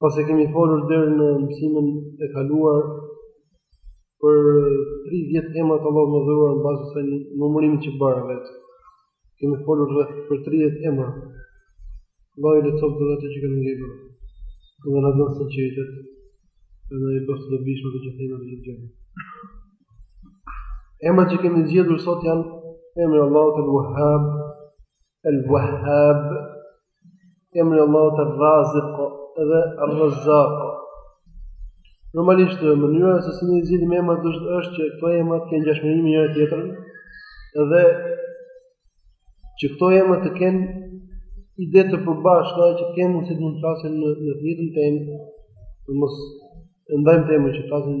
Pas e kemi folur deri në mësimin e kaluar për 30 emra të Allahut të madhëruar në bazë të numërimit që bëra vetë. Kemi folur rreth 30 emra. Allah i lëtësot dhe të që kemi ngejbër. Dhe në dhënë së qeqet, dhe në i bëftë të dobishme të që thejnë dhe gjithë gjënë. Emrat që kemi zgjedhur sot janë emri i Allahut El-Wahhab, El-Wahhab, emri i Allahut Ar-Raziq dhe Ar-Razzaq. Normalisht mënyra se si ne zgjedhim emrat është është që këto emra të kenë ngjashmëri me njëra-tjetrën dhe që këto emra të kenë ide të përbashkëta që të kemi mundësi të mund të flasim në në të njëjtën temë, të mos ndajmë temën që flasim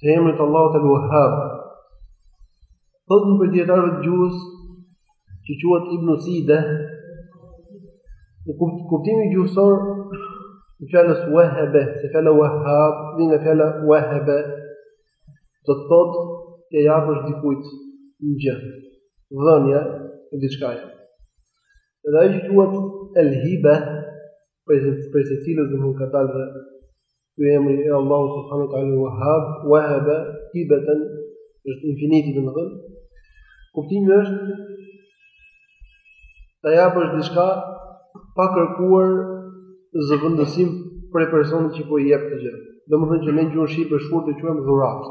të emrit të Allahut El Wahhab. Thotë një prej dijetarëve të gjuhës që quhet Ibnu Side, kuptimi gjuhësor i fjalës wehebe, se fjala Wahhab vjen nga fjala wehebe, do të thotë të japësh dikujt një gjë, dhënia e diçkaje. Dhe ajo quhet El Hibe, prej së cilës më pas ka dalë Ky emri i Allahut subhanahu wa taala Wahhab, Wahaba, Hibatan është infiniti domethënë. Kuptimi është të japësh diçka pa kërkuar zëvendësim prej personit që po i jep këtë gjë. Domethënë që në gjuhën shqipe është shkurt ta quajmë dhuratë.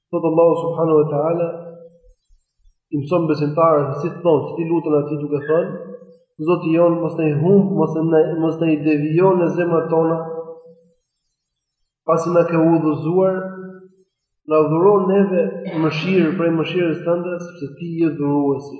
Thotë Allahu subhanahu wa taala i mëson besimtarët se si të thonë, t'i luten atij duke thënë, Zoti jonë mos na i humb, mos na mos na i devijo neve zemrat tona. Pasi na ke udhëzuar, na dhuro neve mëshirë prej mëshirës sate, sepse ti je dhuruesi.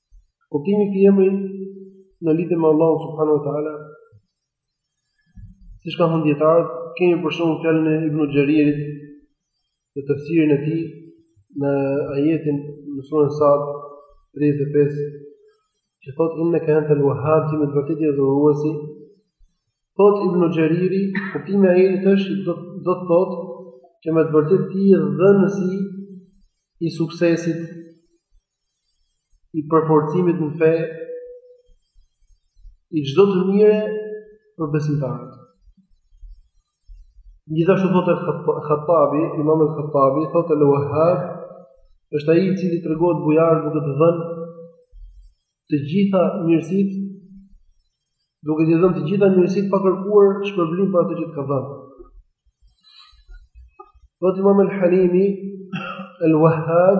Kuptimi i këtij emri në lidhje me Allahun subhanahu wa taala siç kanë thënë dijetarët, kemi për shembull fjalën e Ibnu Xheririt në tefsirin e tij në ajetin në surën Sad 35 që thotë innaka anta al-wahhab ti me të vërtetë je dhuruesi thotë Ibnu Xheriri kuptimi i ajetit është do do të thotë që me të vërtetë ti je dhënësi i suksesit i përforcimit në fe i çdo të mire për besimtarët. Gjithashtu thotë El Khattabi, imam El Khattabi, thotë El Wahhab, është ai i cili tregohet bujar duke të dhënë të gjitha mirësitë duke t'i dhënë të gjitha mirësitë pa kërkuar shpërblim për ato që t'i ka dhënë. Thot Imam al-Halimi al-Wahhab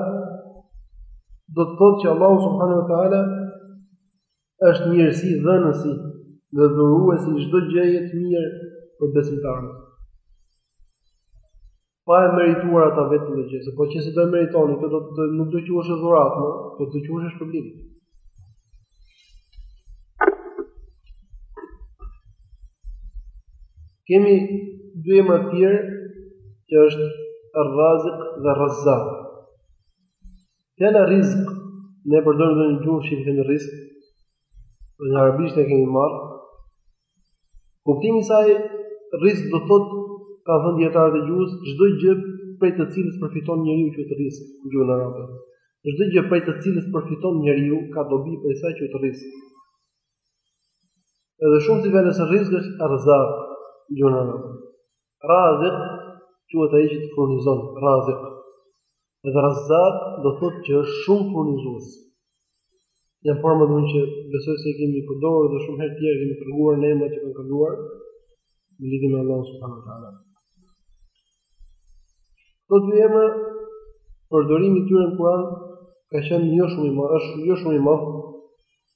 do të thotë që Allahu subhanahu wa taala është mirësi dhënësi dhe dhuruesi i çdo gjëje të mirë për besimtarët. pa e merituar ata vetë një gjë, se po qe se do e meritoni, këtë do të nuk do quheshe dhuratë më, po do quheshe shpërblim. Kemi dy emra të tjerë që është Ar-Raziq dhe Ar-Razzaq. Fjala rizq ne përdorim në gjuhën shqipe, themi rizq. Në arabisht e kemi marrë Kuptimi i saj rizq do të thotë kanë thënë dijetarët e gjuhës çdo gjë prej të cilës përfiton njeriu quhet rizq në gjuhën arabe. Çdo gjë prej të cilës përfiton njeriu ka dobi prej saj quhet rizq. Edhe shumësi i fjalës rizq është arzak në gjuhën arabe. Razik quhet ai që të furnizon, Razik. Edhe Razzaq do thotë që është shumë furnizues. Një formë që besoj se kemi përdorur dhe shumë herë tjera kemi treguar në emrat që kanë kaluar në lidhje me Allahun subhanahu wa taala. Këto dy emra përdorimi i tyre në Kur'an ka qenë jo shumë i madh, është jo shumë i madh,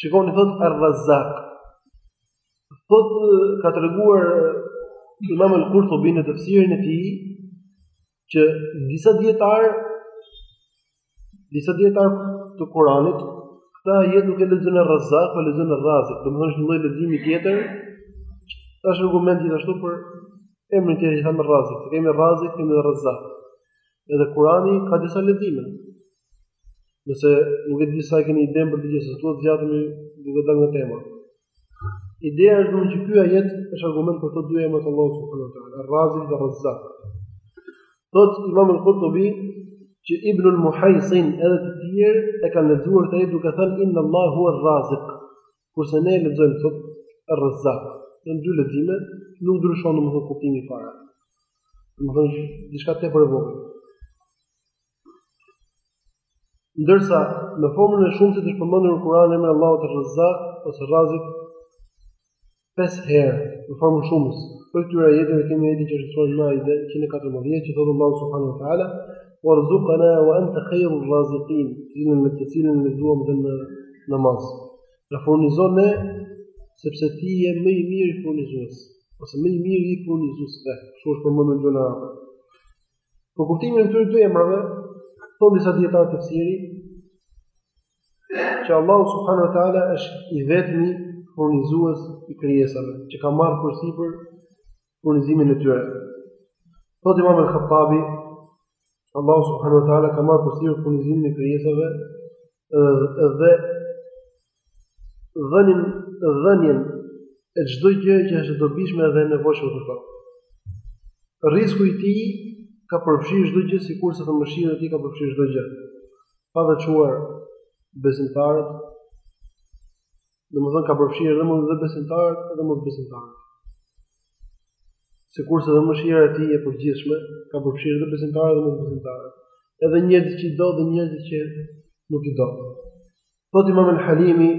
Shikoni thot Ar-Razzaq. Thot ka treguar Imam al-Qurtubi në tafsirin e tij që disa dijetarë disa dijetarë të Kuranit këtë ajet nuk e lexojnë Ar-Razzaq, po e lexojnë Ar-Raziq, domethënë është një lloj leximi tjetër. Është argument gjithashtu për emrin tjetër që thamë Ar-Raziq, kemi Ar-Raziq, kemi Ar-Razzaq. Edhe Kurani ka disa lexime. Nëse nuk e di sa e keni idenë për të gjithë, të mos zgjatemi duke dalë nga tema. Ideja është domethënë që ky ajet është argument për të dy emrat e Allahut subhanahu wa taala, Ar-Razik dhe Ar-Razzaq. Thot Imam al-Qurtubi që Ibn al-Muhaysin edhe të tjerë e kanë lexuar këtë ajet duke thënë inna Allaha huwa ar-Razik. Kurse ne e lexojmë thot Ar-Razzaq. Në dy lexime nuk ndryshon domethënë kuptimi fare. Domethënë diçka tepër e vogël. Ndërsa në formën e shumësit është përmendur në Kur'an emri Allahut Ar-Razzaq ose Razik pesë herë në formën e shumësit. Prej këtyre ajeteve kemi ajetin që është në Maide 114 që thotë Allahu subhanahu wa taala warzuqna wa anta khayru rraziqin, dinë me të cilën ne duam dhe në namaz. Na furnizo ne sepse ti je më i miri furnizues, ose më i miri i furnizuesve. Kështu është përmendur në Kur'an. Për kuptimin e këtyre dy emrave, thonë disa dijetarë tefsiri që Allahu subhanahu wa taala është i vetmi furnizues i krijesave, që ka marrë përsipër furnizimin e tyre. Thotë Imam al-Khattabi, Allahu subhanahu wa taala ka marrë përsipër furnizimin e krijesave dhe dhënien dhënien e çdo gjë që është e dobishme dhe e nevojshme për ta. Rrizku i tij ka përfshirë çdo gjë sikurse dhe mëshira e tij ka përfshirë çdo gjë. Pa veçuar besimtarët, domethënë ka përfshirë edhe mund dhe besimtarët dhe mosbesimtarët. Sikurse dhe mëshira e tij e përgjithshme ka përfshirë edhe besimtarët dhe mosbesimtarët. Edhe njerëzit që i do dhe njerëzit që nuk i do. Thot Imam al-Halimi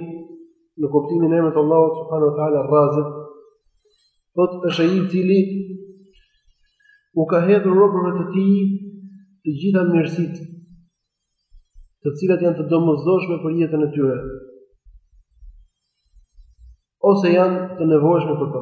në kuptimin e emrit të Allahut subhanahu wa taala Razik, thot është ai i cili u ka hedhur robërve të tij të gjitha mirësitë të cilat janë të domosdoshme për jetën e tyre ose janë të nevojshme për to.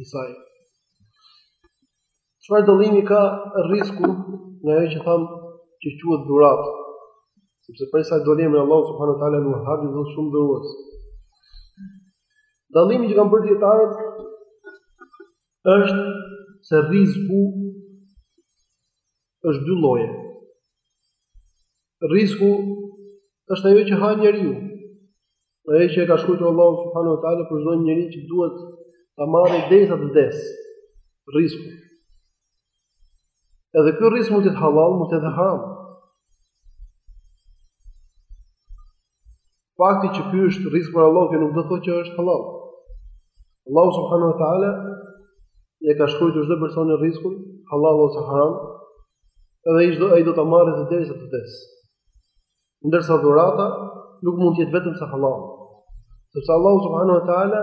i saj. Çfarë dallimi ka rrizku nga ajo që thamë që quhet dhuratë? Sepse përse dallim në Allah subhanahu wa taala nuk ha dhe shumë dhurues. Dallimi që kanë bërë dijetarët është se rrizku është dy lloje. Rrizku është ajo që ha njeriu. Ajo që e ka shkruar Allahu subhanahu wa taala për çdo njeri që duhet ta marrë derisa të vdesë. Rrizku. Edhe ky rrizk mund të jetë halal, mund të jetë haram. Fakti që ky është rrizk prej Allahut, kjo nuk do të thotë që është halal. Allahu subhanahu wa taala e ka shkruar çdo personi rrizkun halal ose haram, edhe ai do ai do ta marrë të derisa të vdesë. Ndërsa dhurata nuk mund të jetë vetëmse halal. Sepse Allahu subhanahu wa taala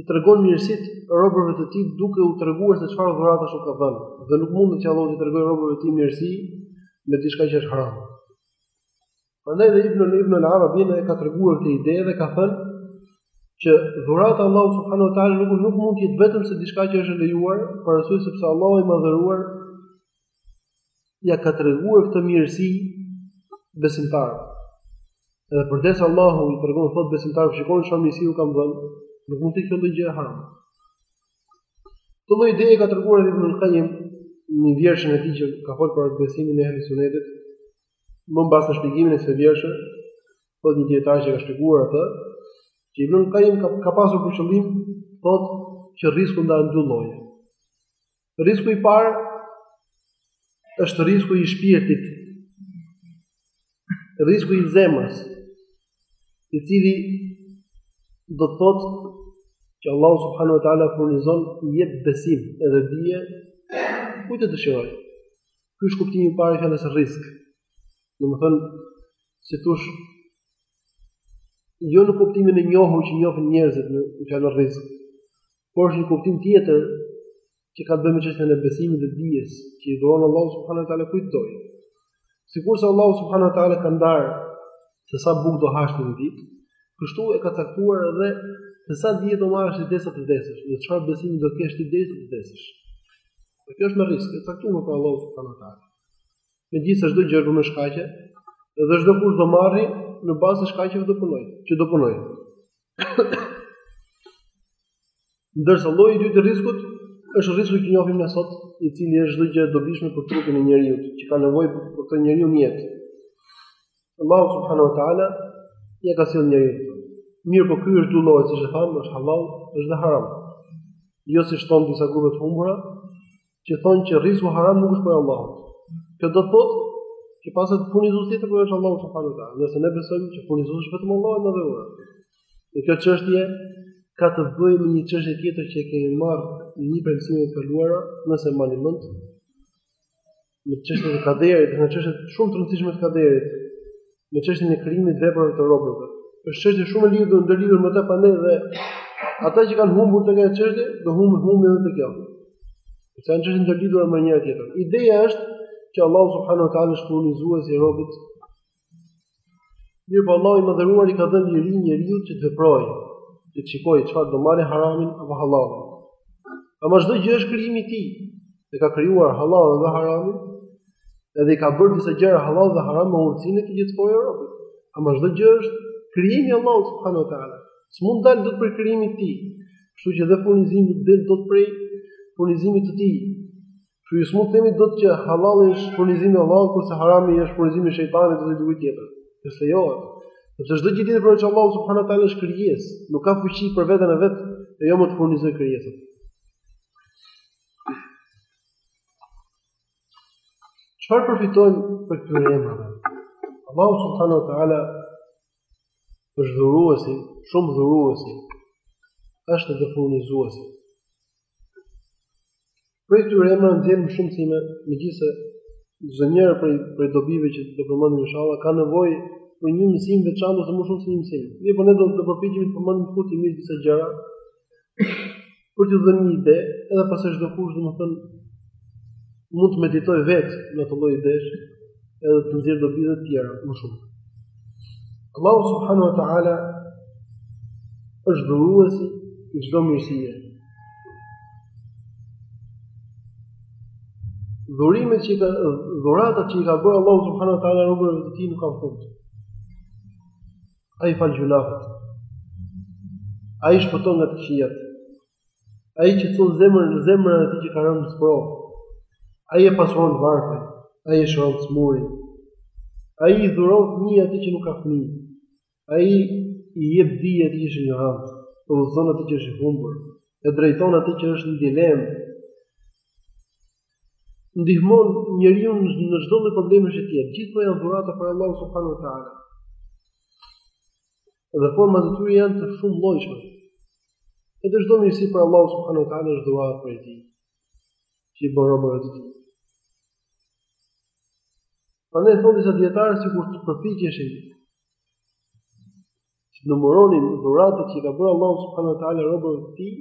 i tregon mirësitë robërve të tij duke u treguar se çfarë dhuratash u ka dhënë. Dhe nuk mund të që Allahu të tregojë robërve të tij mirësi me diçka që është haram. Prandaj dhe Ibn Ibn al-Arabi e ka treguar këtë ide dhe ka thënë që dhurata e Allahut subhanahu wa taala nuk nuk mund të jetë vetëmse diçka që është e lejuar, për arsye sepse Allahu i madhëruar ia ka treguar këtë mirësi besimtarëve. Edhe përderisa Allahu i tregon thotë besimtarëve, shikoni çfarë mirësi u kam dhënë, nuk mund të jetë ndonjë gjë haram. Këtë ide e ka treguar edhe Ibn Qayyim në vjershën e tij që ka folur për besimin e Ehli Sunetit, Më pas në shpjegimin e asaj vjershe, thotë një dietar që e ka shpjeguar atë, që Ibn Qayyim ka, ka pasur për qëllim, thotë që risku ndahet dy lloje. Risku i parë është risku i shpirtit, risku i zemrës, i cili do të thotë që Allah subhanahu wa taala furnizon i jep besim edhe dije kujt të dëshirojë. Ky është kuptimi i parë i fjalës risk. Domethënë, si thosh, jo në kuptimin e njohur që njohin njerëzit në fjalën risk, por është një kuptim tjetër që ka të bëjë me çështjen e besimit dhe dijes, që i dhuron Allahu subhanahu wa taala kujt dojë. Sikurse Allahu subhanahu wa taala ka ndarë se sa bukë do hash në ditë, kështu e ka caktuar edhe se sa dije do marrësh derisa të vdesësh, në çfarë besimi do kesh ti deri të vdesësh. Dhe kjo është me risk, e caktuar prej Allahut subhanahu wa taala. Megjithëse çdo gjë është me shkaqe, dhe çdokush do marrë në bazë të shkaqeve do punojë, që do punojë. Ndërsa lloji i dytë i riskut është risku që njohim ne sot, i cili është çdo gjë e dobishme për trupin e njeriut, që ka nevojë për këtë njeriu në jetë. Allahu subhanahu wa taala ia ka sjellë njeriut. Mirëpo ky është dy lloje, siç e thamë, është halal, është dhe haram. Jo siç thonë disa grupe të humbura, që thonë që risku haram nuk është prej Allahut. Kjo do të thotë që paska furnizues tjetër përveç Allahut subhanahu wa taala. Nëse ne besojmë që furnizues është vetëm Allahu i madhëruar. Në këtë çështje ka të bëjë me një çështje tjetër që e kemi marrë në një mësim të kaluar, nëse e mbani mend, me çështjen e kaderit, me çështje shumë të rëndësishme të kaderit, me çështjen e krijimit të veprave të robërve. Është çështje shumë e lidhur ndërlidhur me ta prandaj dhe ata që kanë humbur te kjo çështje do humbin humbin edhe te kjo. Këto janë çështje të ndërlidhura me njëra-tjetrën. Ideja është që Allahu subhanahu wa taala është furnizues i robit Mirëpo Allahu i madhëruar i ka dhënë liri njeriut që të veprojë, që të shikojë çfarë do marrë haramin apo halalin. Ama çdo gjë është krijimi i tij, e ka krijuar halalin dhe haramin, edhe i ka bërë disa gjëra halal dhe haram me urtësinë e tij që t'i provojë robët. Ama çdo gjë është krijimi i Allahut subhanahu wa taala. S'mund dalë dot prej krijimit të tij, kështu që dhe furnizimi s'del dot prej furnizimit të tij. Kjo s'mund të themi dot që halali është furnizim i Allahut, kurse harami është furnizim i shejtanit ose dikujt tjetër. Kjo s'lejohet. Sepse çdo gjë tjetër përveç Allahut subhanahu wa taala është krijesë, nuk ka fuqi për veten e vet, e jo më të furnizojë krijesat. Çfarë përfitojmë prej këtyre emrave? Allahu subhanahu wa taala është dhuruesi, shumë dhuruesi, është dhe furnizuesi. Prej këtyre emrave nxjerrim shumë mësime, megjithëse çdonjëra prej, prej dobive që do përmendim inshallah, ka nevojë për një mësim të veçantë ose më shumë se një mësim. Mirëpo ne do të përpiqemi të përmendim shkurtimisht disa gjëra, për të dhënë një ide, edhe pastaj çdokush domethënë mund të meditojë vetë në këto lloj idesh, edhe të nxjerrë dobi edhe të tjera më shumë. Allahu subhanahu wa taala është dhuruesi i çdo mirësie. Dhurimet që ka dhuratat që i ka bërë Allahu subhanahu wa taala robërve të tij nuk kanë fund. Ai fal gjynahet. Ai shpëton nga të këqijat. Ai qetëson zemrën, zemrën e atij që ka rënë në sprovë. Ai e pasuron të varfrin, ai e shëron të sëmurin. Ai i dhuron fëmijë atij që nuk ka fëmijë. Ai i jep dije atij që është injorant, udhëzon atij që është i humbur, e drejton atij që është në dilemë. ndihmon njeriun në çdo lloj problemi që të jetë. Gjithë këto janë dhurata prej Allahut subhanahu wa taala. Dhe format e tyre janë të shumëllojshme. Edhe çdo mirësi prej Allahut subhanahu wa taala është dhuratë prej tij, që i bën robërve të tij. Prandaj thonë disa dijetarë sikur të përpiqeshim të numëronim dhuratat që ka bërë Allahu subhanahu wa taala robërve të tij,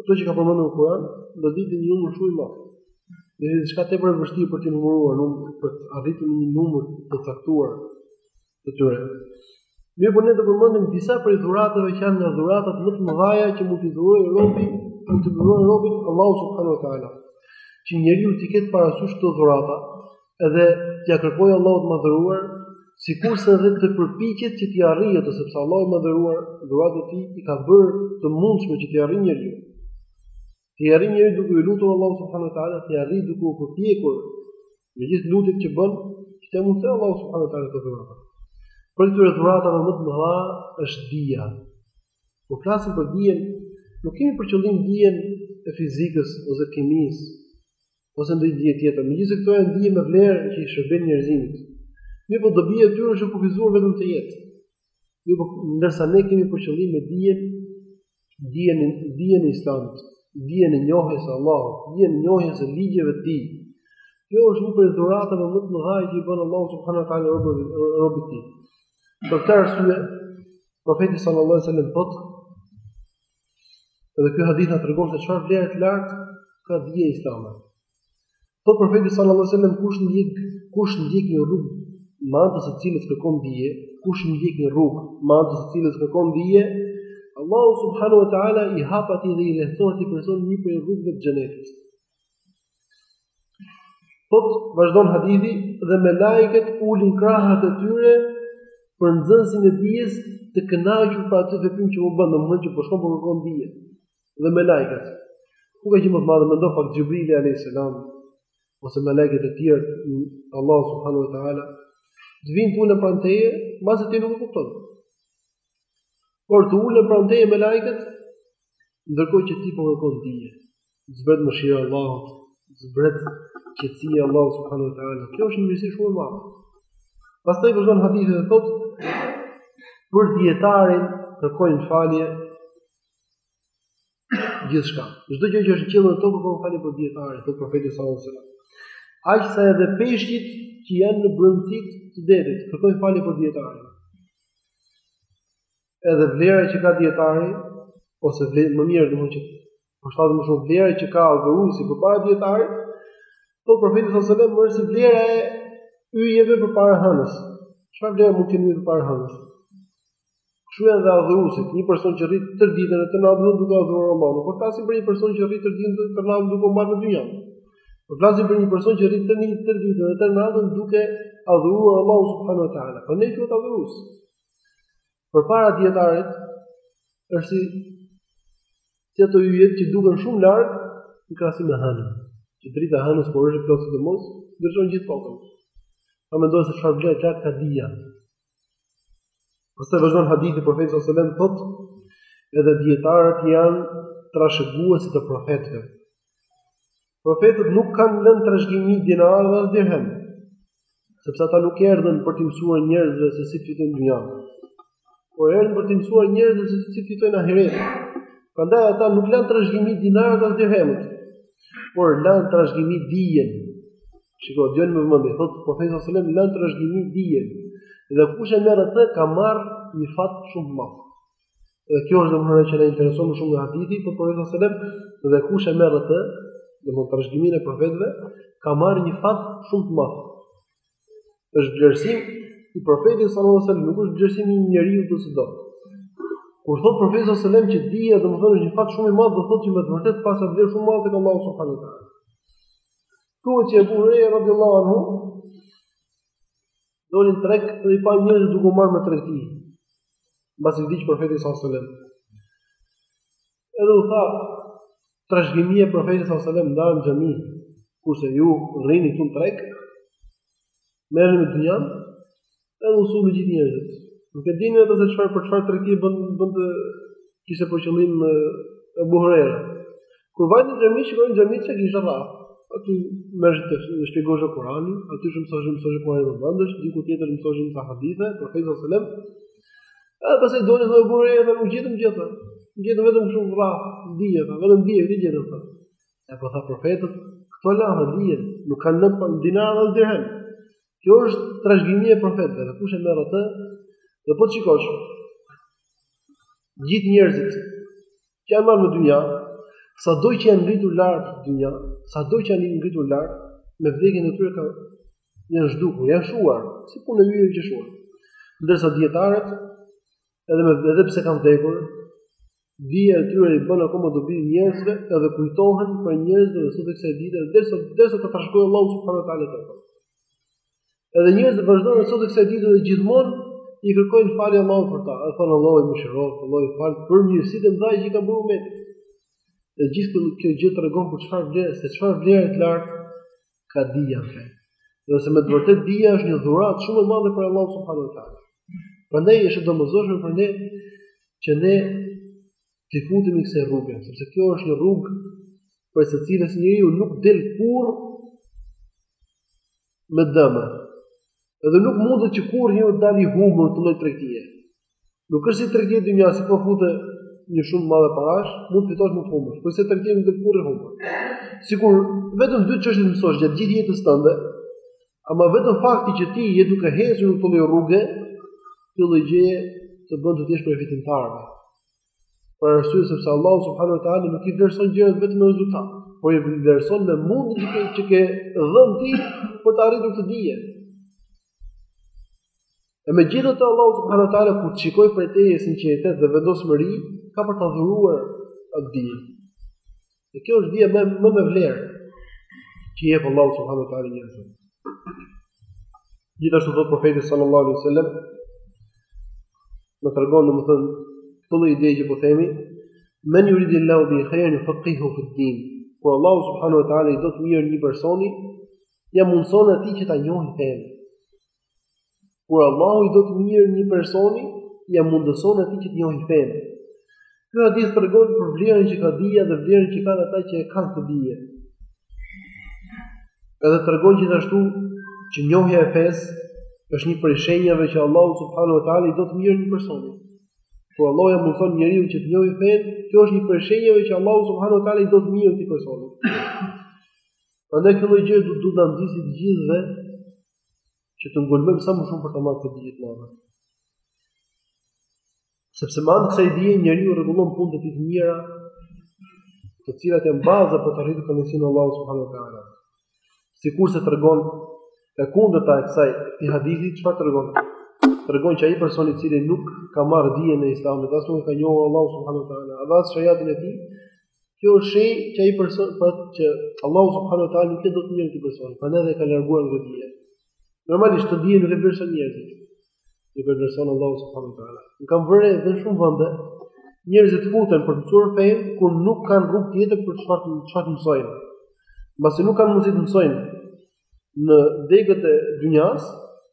ato që ka përmendur në Kur'an, do dilte një numër shumë i madh. Dhe është diçka tepër e vështirë për të numëruar numrin, për të arritur një numër të caktuar të tyre. Mirëpo ne do përmendim disa prej dhuratave që janë nga dhuratat më të mëdha që mund të dhurojë robi, mund të dhurojë robit Allahu subhanahu wa taala. Që njeriu t'i ketë parasysh këto dhurata, edhe t'ia kërkojë Allahut të Madhëruar, sikurse edhe të përpiqet që t'i arrijë ato, sepse Allahu i Madhëruar dhuratat e tij i ka bërë të mundshme që t'i arrijë njeriu. T'i arrijë njeriu duke iu lutur Allahut subhanahu wa taala, t'i arrijë duke u përpjekur me gjithë lutjet që bën, që të marrë prej Allahut subhanahu wa taala këto dhurata. Prej dhuratave më të mëdha është dija. Kur flasim për dijen, nuk kemi për qëllim dijen e fizikës ose kimisë, ose ndonjë dije tjetër. Megjithëse këto janë dije me vlerë që i shërbejnë njerëzimit. Mirëpo dobia e tyre është e kufizuar vetëm në këtë jetë. Mirëpo ndërsa ne kemi për qëllim me dijen, dijen, dijen e Islamit, dijen e njohjes së Allahut, dijen e njohjes së ligjeve të Tij. Kjo është një prej dhuratave më të mëdha që i bën Allahu subhanahu wa taala robit të tij. Për këtë arsye, profeti sallallahu alajhi wasallam thotë: Edhe ky hadith na tregon se çfarë vlere të lartë ka dija islame. Thotë profeti sallallahu alajhi wasallam kush ndjek kush ndjek një rrugë me anë të së cilës kërkon dije, kush ndjek një rrugë me anë të së cilës kërkon dije, Allahu subhanahu wa taala i hap atij dhe i lehtëson atij personi një prej rrugëve të xhenetit. Thotë, vazhdon hadithi dhe melaiket ulin krahat e tyre për nxënësin e dijes të kënaqur për atë veprim që po bën, domethënë që po shkon po kërkon dije. Dhe melaiket. Ku ka gjë më të madhe mendo pak Xhibrili alayhis salam ose melaiket e tjerë të Allahut subhanahu wa taala të vijnë të ulen pranë teje, mbase ti nuk e kupton. Por të ulen pranë teje melaiket ndërkohë që ti po kërkon dije. zbret mëshira e Allahut, zbret qetësia e Allahut subhanahu wa taala. Kjo është një mirësi shumë e madhe. Pastaj vazhdon hadithi dhe thotë për dietarin kërkojnë falje gjithçka. Çdo gjë që është në qiell e në tokë kërkon falje për dietarin, thotë profeti sallallahu alajhi wasallam. Aq sa edhe peshqit që janë në brendësi të detit, kërkojnë falje për dietarin. edhe vlera që ka dietari ose vlera më mirë domethënë që përshtatet më shumë vlera që ka adhuruesi përpara dietarit, thotë profeti sallallahu alajhi wasallam është si vlera e yjeve përpara hënës. Çfarë vlera mund të kenë përpara hënës? Kështu janë dhe adhuruesit, një person që rri tërë ditën e tërë natën duke adhuruar Allahun, s'po flasim për një person që rri tërë ditën e tërë natën duke u marrë me dynja. Po flasim për një person që rri tërë ditën e tërë natën duke adhuruar Allahun subhanuhu teala. Pra ai quhet adhurues. Përpara dietarit është si si ato yjet që duken shumë larg në krahasim me hënën. Që drita e hënës kur është e plotë sidomos, ndriçon gjithë tokën. Pa mendo se çfarë vlere të lartë ka dija. Pastaj vazhdon hadithi i profetit sallallahu alajhi wasallam thotë edhe dietarët janë trashëguesit e profetëve. Profetët nuk kanë lënë trashëgimi dinarë dhe as dirhem, sepse ata nuk erdhën për t'i mësuar njerëzve se si të fitojnë dynja. Por erdhën për t'i mësuar njerëzve se si të fitojnë ahiret. Prandaj ata nuk lanë trashëgimi dinarët as dirhemët, por lanë trashëgimi dijen. Shiko, dëgjoni me vëmendje, thotë profeti sallallahu alajhi wasallam, lanë trashëgimi dijen. Dhe kush e merr atë ka marrë një fat shumë të madh. Dhe kjo është domethënë ajo që na intereson më shumë nga hadithi, thotë profeti sallallahu alajhi wasallam dhe kush e merr atë, domethënë trashëgiminë e profetëve, ka marrë një fat shumë të madh. Është vlerësim i profetit sallallahu alajhi wasallam, nuk është vlerësim i njeriut dosido. Kur thotë profeti sallallahu alajhi wasallam që dija domethënë është një fat shumë i madh, do të thotë që me të vërtetë paska vlerë shumë të madhe tek Allahu subhanahu wa taala. Thuhet që Abu Huraira radhiyallahu anhu Doli në treg dhe i pa njerëzit duke u marrë me tregti. Mbasi vdiq profeti sallallahu alajhi wasallam. Edhe u tha trashëgimia e profetit sallallahu alajhi wasallam ndahet në xhami, kurse ju rrini këtu në treg, merreni me dynjan, edhe u sulën gjithë njerëzit. Nuk e dinin ata se çfarë për çfarë tregti bën bën të kishte për qëllim Ebu Hurejra. Kur vajtën në xhami, shikojnë xhaminë se kishte rrathë. Aty mësohej, shpjegohej Kur'ani, aty mësohej Kur'ani përmendësh, diku tjetër mësoheshin hadithet e profetit sallallahu alajhi wasallam. A pasi doni të bëni edhe nuk gjetëm gjë. Gjetëm vetëm shumë rrathë dije, vetëm dije këtë gjë do të thotë. E po tha profetët, këta lanë dije, nuk kanë lënë as dinar as dirhem. Kjo është trashëgimia e profetëve, dhe kush e merr atë? Dhe po të shikosh, gjithë njerëzit që janë marrë me dynja, sado që janë ngritur lart në dynja, sado që janë ngritur lart me vdekjen e tyre kanë janë zhdukur, janë shuar, si puna e qiririt që shuhet. Ndërsa dietarët edhe me edhe pse kanë vdekur, dija e tyre i bën akoma dobi njerëzve edhe kujtohen prej njerëzve dhe sot e kësaj dite derisa derisa të trashëgojë Allahu subhanahu wa taala tokën. Edhe njerëzit vazhdojnë sot e kësaj dite dhe gjithmonë i kërkojnë falje Allahut për ta. I thonë Allahu i mëshiroftë, Allahu i faltë për mirësitë e mëdha që ka bërë me. Dhe gjithë kjo gjë tregon për çfarë vlerë, se çfarë vlerë të lartë ka dija e fesë. Dhe se me të vërtetë dija është një dhuratë shumë e madhe prej Allahut subhanahu wa taala. Prandaj është e domosdoshme për ne që ne t'i futemi kësaj rruge, sepse kjo është një rrugë prej së cilës njeriu nuk del kurrë me dëm. Edhe nuk mundet që kurrë njeriu të dali i humbur te kjo lloj tregtie. Nuk është si tregtitë e dynjasë, po fute një shumë të madhe parash, mund të fitosh, mund të humbësh. Porse kjo tregti nuk del kurrë e humbur. Sikur vetëm dy çështje të mësosh gjatë gjithë jetës tënde, ama vetëm fakti që ti je duke ecur në këtë lloj rruge, kjo lloj gjëje të bën të jesh prej fitimtarëve. Për arsye sepse Allahu subhanahu wa taala nuk i vlerëson gjërat vetëm me rezultat, por i vlerëson me mundin që që ke dhënë ti për të arritur te dija. E me të vërtetë Allahu subhanu ta'ala kur të shikojë prej teje sinqeritet dhe vendosmëri, ka për të ta dhuruar atë dije. E kjo është dija më, më me vlerë që jep Allahu subhanu ta'ala njerëzve. Gjithashtu thotë profeti sallallahu alaihi sallam, na tregon, domethënë, këtë ide që po themi, men juridi Allahu bihi khajren jufekkihhu fid-din, kur Allahu subhanu ta'ala i do të mirën një personi, ja mundëson atij që ta njohi të Kur Allahu i do të mirë një personi, ia mundëson atij që të njohë fenë. Ky hadith tregon për vlerën që ka dija dhe vlerën që kanë ata që e kanë këtë dije. Edhe tregon gjithashtu që njohja e fesë është një prej shenjave që Allahu subhanahu wa taala i do të mirë një personi. Kur Allahu ia mundëson njeriu që të njohë fenë, kjo është një prej shenjave që Allahu subhanahu wa taala i do të mirë këtij personi. Prandaj kjo gjë duhet t'i nxisi të gjithëve që të ngulmojmë sa më shumë për të marrë këtë dije. Sepse me anë të kësaj dije njeriu rregullon punët e tij të mira, të cilat janë baza për të arritur kënaqësinë e Allahut subhanuhu te ala. Sikurse tregon e kundërta e këtij hadithit, çfarë tregon? Tregon që ai person i cili nuk ka marrë dijen e Islamit, as nuk e ka njohur Allahun subhanuhu te ala, as shariatin e tij, Kjo është shenjë që ai person që Allahu subhanahu wa taala nuk e do të mirë këtë person, prandaj dhe e ka larguar nga dija. Normalisht këtë dije nuk e vlerësojnë njerëzit. Por e vlerëson Allahu subhanahu wa taala. Unë kam vënë re dhe shumë vende njerëzit futen për të mësuar fenë kur nuk kanë rrugë tjetër për çfarë çfarë të mësojnë. Mbasi nuk kanë mundësi të mësojnë në degët e dynjas,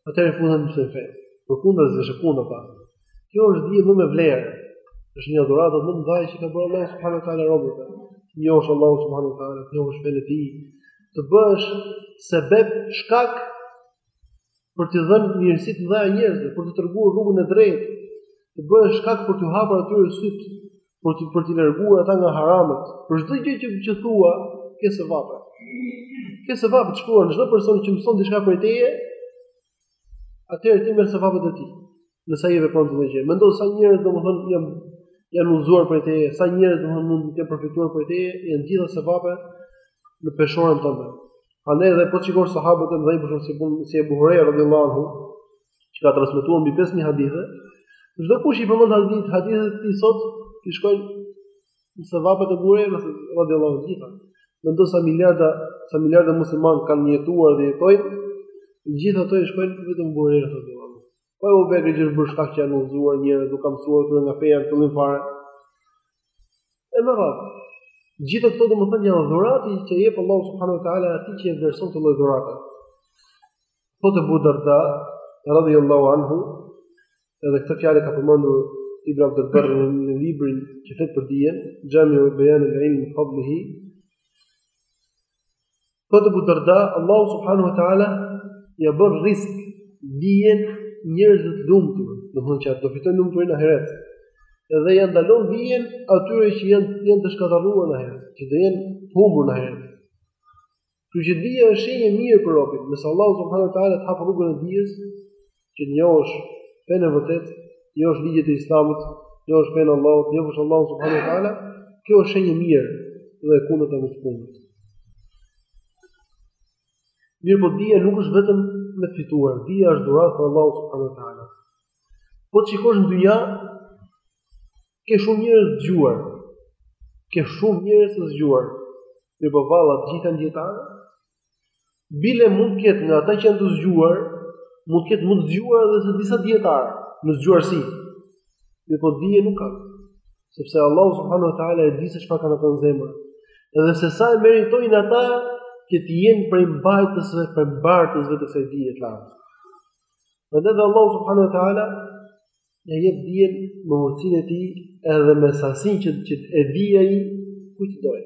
atëherë futen në këtë fe. Përkundër se është kundërta. Kjo është dija më me vlerë. Është një dhuratë më e madhe që ka bërë Allahu subhanahu wa taala robëve. Të njohësh Allahun subhanahu wa taala, të njohësh fenë e tij. Të bëhesh sebeb shkak për t'i dhënë mirësi të mëdha njerëzve, për t'u treguar rrugën e drejtë, të bëhesh shkak për t'u hapur atyre sytë, për të për t'i larguar ata nga haramet. Për çdo gjë që që thua, ke sevape. Ke sevape, të shkruhen çdo person që mëson diçka prej teje, atëherë ti merr sevapet e tij. Nëse ai vepron këtë gjë. Mendo sa njerëz domethënë janë janë udhëzuar prej teje, sa njerëz domethënë mund të kenë përfituar prej teje, janë gjitha sevape në peshoren tënde. Andaj edhe po t'i shikosh sahabët e mëdhenj për shkak shembull si Ebu Hurejra radhiyallahu anhu, që ka transmetuar mbi 5000 hadithe, çdo kush i përmend hadith, hadithe të tij sot, i shkojnë në sevapet Ebu Hurejrës radhiyallahu anhu gjithë. Mendo sa miliarda, sa miliarda muslimanë kanë jetuar dhe jetojnë, gjithë ato i shkojnë vetëm Ebu Hurejrës radhiyallahu anhu. Po Ebu Bekri që është bërë shkak që janë udhëzuar njerëz, duke mësuar këtu nga feja në fillim fare. Omeri, gjithë këto domethënë janë dhuratë që jep Allahu subhanu ta'ala atij që e vlerëson këtë lloj dhurate. Thotë Ebu Derda, radhi Allah anhu, edhe këtë fjalë e ka përmendur Ibn Abdul Berr në, në librin që flet për dijen, Xhamiu bejanil ilmi ve fadlihi, Thotë Abu Darda, Allahu subhanahu wa taala ia bën rizk dijen njerëzve të lumtur, domethënë që do fitojnë lumturinë në ahiret. Dhe ia ndalon dijen atyre që janë janë të shkatërruar në ahiret, që do jenë të humbur në ahiret. Kështu që dija është shenjë e mirë për robin, nëse Allahu subhanahu wa taala të hap rrugën e dijes, që të njohësh fenë e vërtetë, të njohësh ligjet e Islamit, të njohësh fenë e Allahut, të njohësh Allahun subhanahu wa taala, kjo është shenjë e mirë dhe e kundërta e moskullës. Mirëpo dija nuk është vetëm me të fituar, dija është dhuratë prej Allahut subhanahu wa ta'ala. Po të shikosh në dynja, ke shumë njerëz të zgjuar, ke shumë njerëz të zgjuar, mirëpo vallë të gjithë janë dijetarë, Bile mund të ketë nga ata që janë të zgjuar, mund të ketë më të zgjuar edhe se disa dijetarë në zgjuarsi. Mirëpo dije nuk ka. Sepse Allahu subhanahu wa taala e di se çfarë kanë në zemër. Edhe se sa e meritojnë ata që të jenë prej mbajtësve, prej mbartësve të kësaj dije të lartë. Edhe dhe Allahu subhanahu wa taala e jep dijen me urtësinë e tij edhe me sasinë që, që e di ai kujt dojë.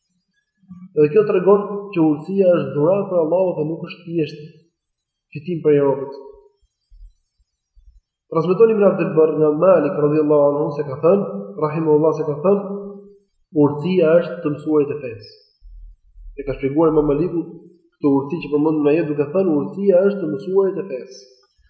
Dhe kjo tregon që urtësia është dhuratë prej Allahut dhe nuk është thjesht fitim prej robit. Transmeton Ibn Abdul Barr nga Malik radhiyallahu anhu se ka thënë, rahimahullah se ka thënë, urtësia është të mësuarit e fesë. E ka shpjeguar Imam Maliku këtë urtësi që përmendet në ajet duke thënë urtësia është të mësuarit e fesë.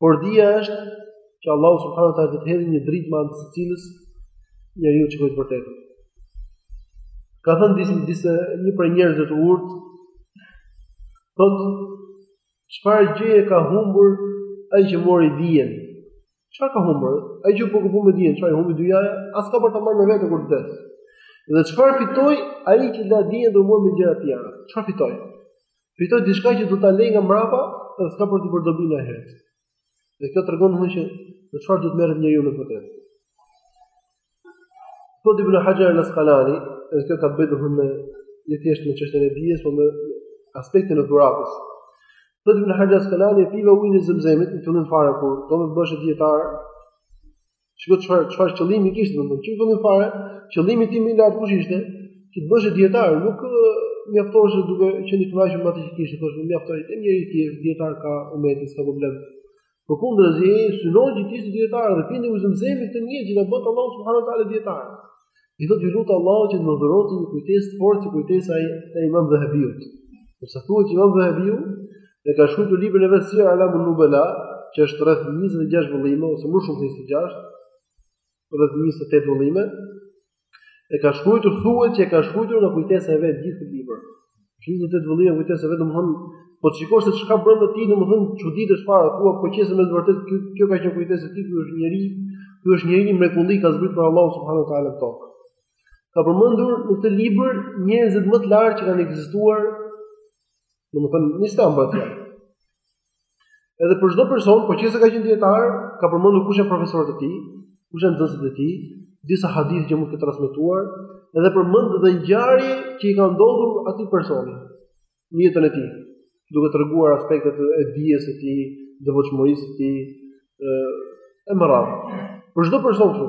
Por dija është që Allahu subhanahu wa taala do të hedhë një dritë me anë të së cilës njeriu sheh të vërtetën. Ka thënë disa disa një prej njerëzve të urtë, thotë çfarë gjëje ka humbur ai që mori dijen? Çfarë ka humbur? Ai që preokupohet me dijen, çfarë humbi, dynjaja s'ka për ta marrë me vete kur të vdesë. Dhe çfarë fitoi ai që la dijen dhe u mori me gjëra të tjera? Çfarë fitoi? Fitoi diçka që do ta lejë nga mbrapa dhe s'ka për t'i bërë dobi në ahiret. Dhe kjo tregon më që në çfarë do të merret njeriu në këtë. Thotë Ibn Haxher el Askalani, edhe kjo ka bëjë domun me një thjesht me çështjen e dijes, por me aspektin e dhuratës. Thotë Ibn Haxher el Askalani, e piva ujin e zemzemit, në fillim fare kur do të bëhesh dijetar, Shiko çfarë çfarë qëllimi kishte domethënë. Që në fillim fare, qëllimi i tij më i lartë kush ishte? Që të bëheshe dijetar, nuk mjaftoheshe duke qenë i kënaqur me atë që kishte, thoshte mjafton të jem njeri i thjeshtë, dijetarë ka umeti, s'ka problem. Përkundrazi, synoi që të ishte dijetar dhe pinte ujë zemzemi me nijet që ta bënte Allahu subhanahu teala dijetar. Thotë iu luta Allahut që të më dhurojë një kujtesë të fortë si kujtesa e Imam Dhehebiut. Sepse thuhet që Imam Dhehebiu e ka shkruar librin e vet Sijer Alamun Nubela, që është rreth 26 vëllime ose më shumë se 26, rreth 28 vëllime. E ka shkruar thuhet që e ka shkruar nga kujtesa e vet gjithë librin. Gjithë ato vëllime kujtesa vetëm domethënë po të shikosh se çka ka brenda ti, domethënë çuditësh fare, thua po qesë me të vërtetë kjo kjo ka qenë kujtesa e tij, ky është njeri, ky është njeri një mrekulli ka zbritur prej Allahut subhanahu wa taala në tokë. Ka përmendur në këtë libër njerëzit më të lartë që kanë ekzistuar, domethënë në Islam po atje. Edhe për çdo person, po qe se ka qenë dietar, ka përmendur kush janë profesorët e tij, kush janë nxënësit e tij, disa hadithe që mund të ketë transmetuar, edhe përmend edhe ngjarje që i kanë ndodhur atij personi në jetën e tij, duke treguar aspektet e dijes së tij, devotshmërisë së tij, e me radhë. Për çdo person kështu.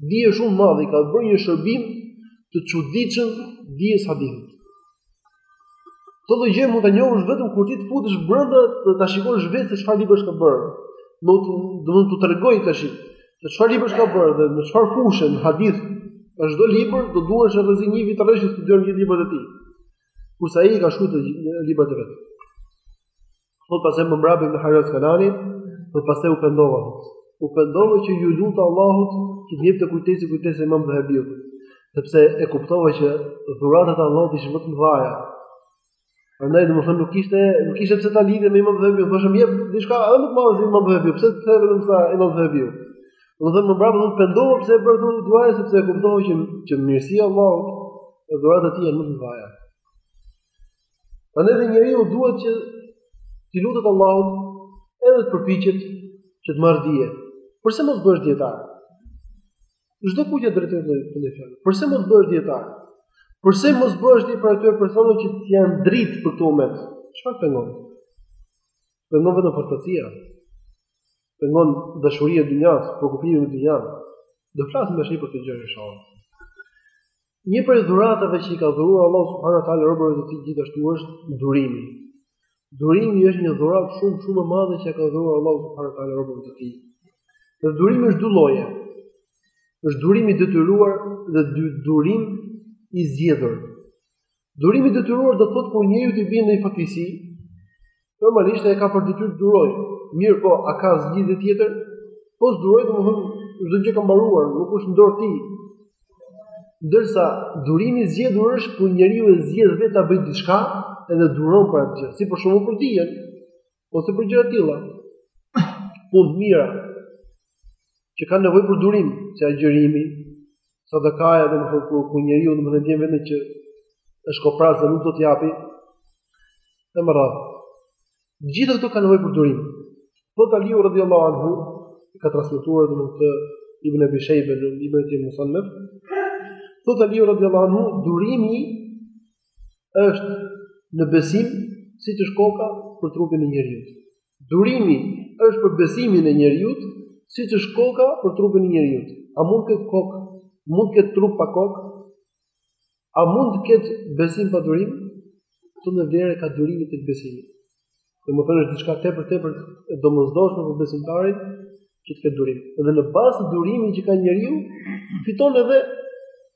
Dije shumë e madhe i ka bërë një shërbim të çuditshëm dijes së hadithit. Këtë gjë mund ta njohësh vetëm kur ti të futësh brenda dhe ta shikosh vetë se çfarë librash ka bërë. Nuk mund t'ju tregoj tash se çfarë librash ka bërë dhe në çfarë fushë në hadith në çdo libër do duhesh rrezik një vit rresht të studiosh gjithë librat e tij. Kurse ai i ka shkruar librat e vet. Thotë pastaj më mbrapa Ibn Haxher Askalani, thotë pastaj u pendova. U pendova që iu luta Allahut që të më jepte kujtesë kujtesën e Imam Dhehebiut, sepse e kuptova që dhuratat e Allahut ishin më të mëdha. Prandaj domethënë nuk kishte, nuk kishte pse ta lidhja me Imam Dhehebiun, të thosha më jep diçka edhe më të madhe se Imam Dhehebiu, pse të theve vetëm sa Imam Dhehebiu. Domethënë më mbrapa thotë u pendova pse e bëra këtë dua sepse e kuptova që që mirësia e Allahut e dhuratat e tij janë më të mëdha. Prandaj dhe njeriu duhet që t'i lutet Allahut edhe të përpiqet që të marrë dije. Përse mos bëhesh dietar? Çdokujt i drejtohet kjo fjalë. Përse mos bëhesh dietar? Përse mos bëhesh një prej atyre persona që janë dritë për këtë umet? Çfarë të pengon? Pengon vetëm përtacia. Pengon dashuria e dynjasë, preokupimet e dynjasë. Do flasim më shumë për këtë gjë inshallah. Një prej dhuratave që i ka dhuruar Allahu subhanahu wa taala robërve të tij gjithashtu është durimi. Durimi është një dhuratë shumë shumë e madhe që i ka dhuruar Allahu subhanahu wa taala robërve të tij. Dhe durimi është dy lloje. Është durim i detyruar dhe durim i zgjedhur. Durimi i detyruar do të thotë kur njeriut i bie një fatkeqësi, normalisht ai e ka për detyrë të durojë. Mirëpo, a ka zgjidhje tjetër? Po s'duroi, domethënë çdo gjë ka mbaruar, nuk është në dorë të tij. Ndërsa durimi i zgjedhur është kur njeriu e zgjedh vetë ta bëjë diçka edhe duron për atë gjë, si për shembull për dijen. ose për gjëra të tilla. Punë mira që kanë nevojë për durim, si agjërimi, sadakaja, domethënë ku ku njeriu domethënë e ndjen veten që është kopras dhe nuk do të japi e me radhë. Gjithë këto kanë nevojë për durim. Thotë Aliu rëdi Allah anhu, i ka transmituar domethënë te ibn Ebi Shejbe në librin e tij Musannef, thotë Aliu rëdi Allah anhu, durimi është në besim siç është koka për trupin e njeriut. Durimi është për besimin e njeriut siç është koka për trupin e njeriut. A mund të kokë, mund të ketë trup pa kokë? A mund të ketë besim pa durim? Këtë vlerë ka durimi tek besimi. Domethënë është diçka tepër tepër e domosdoshme për besimtarin që të ketë durim. Dhe në bazë të durimit që ka njeriu, fiton edhe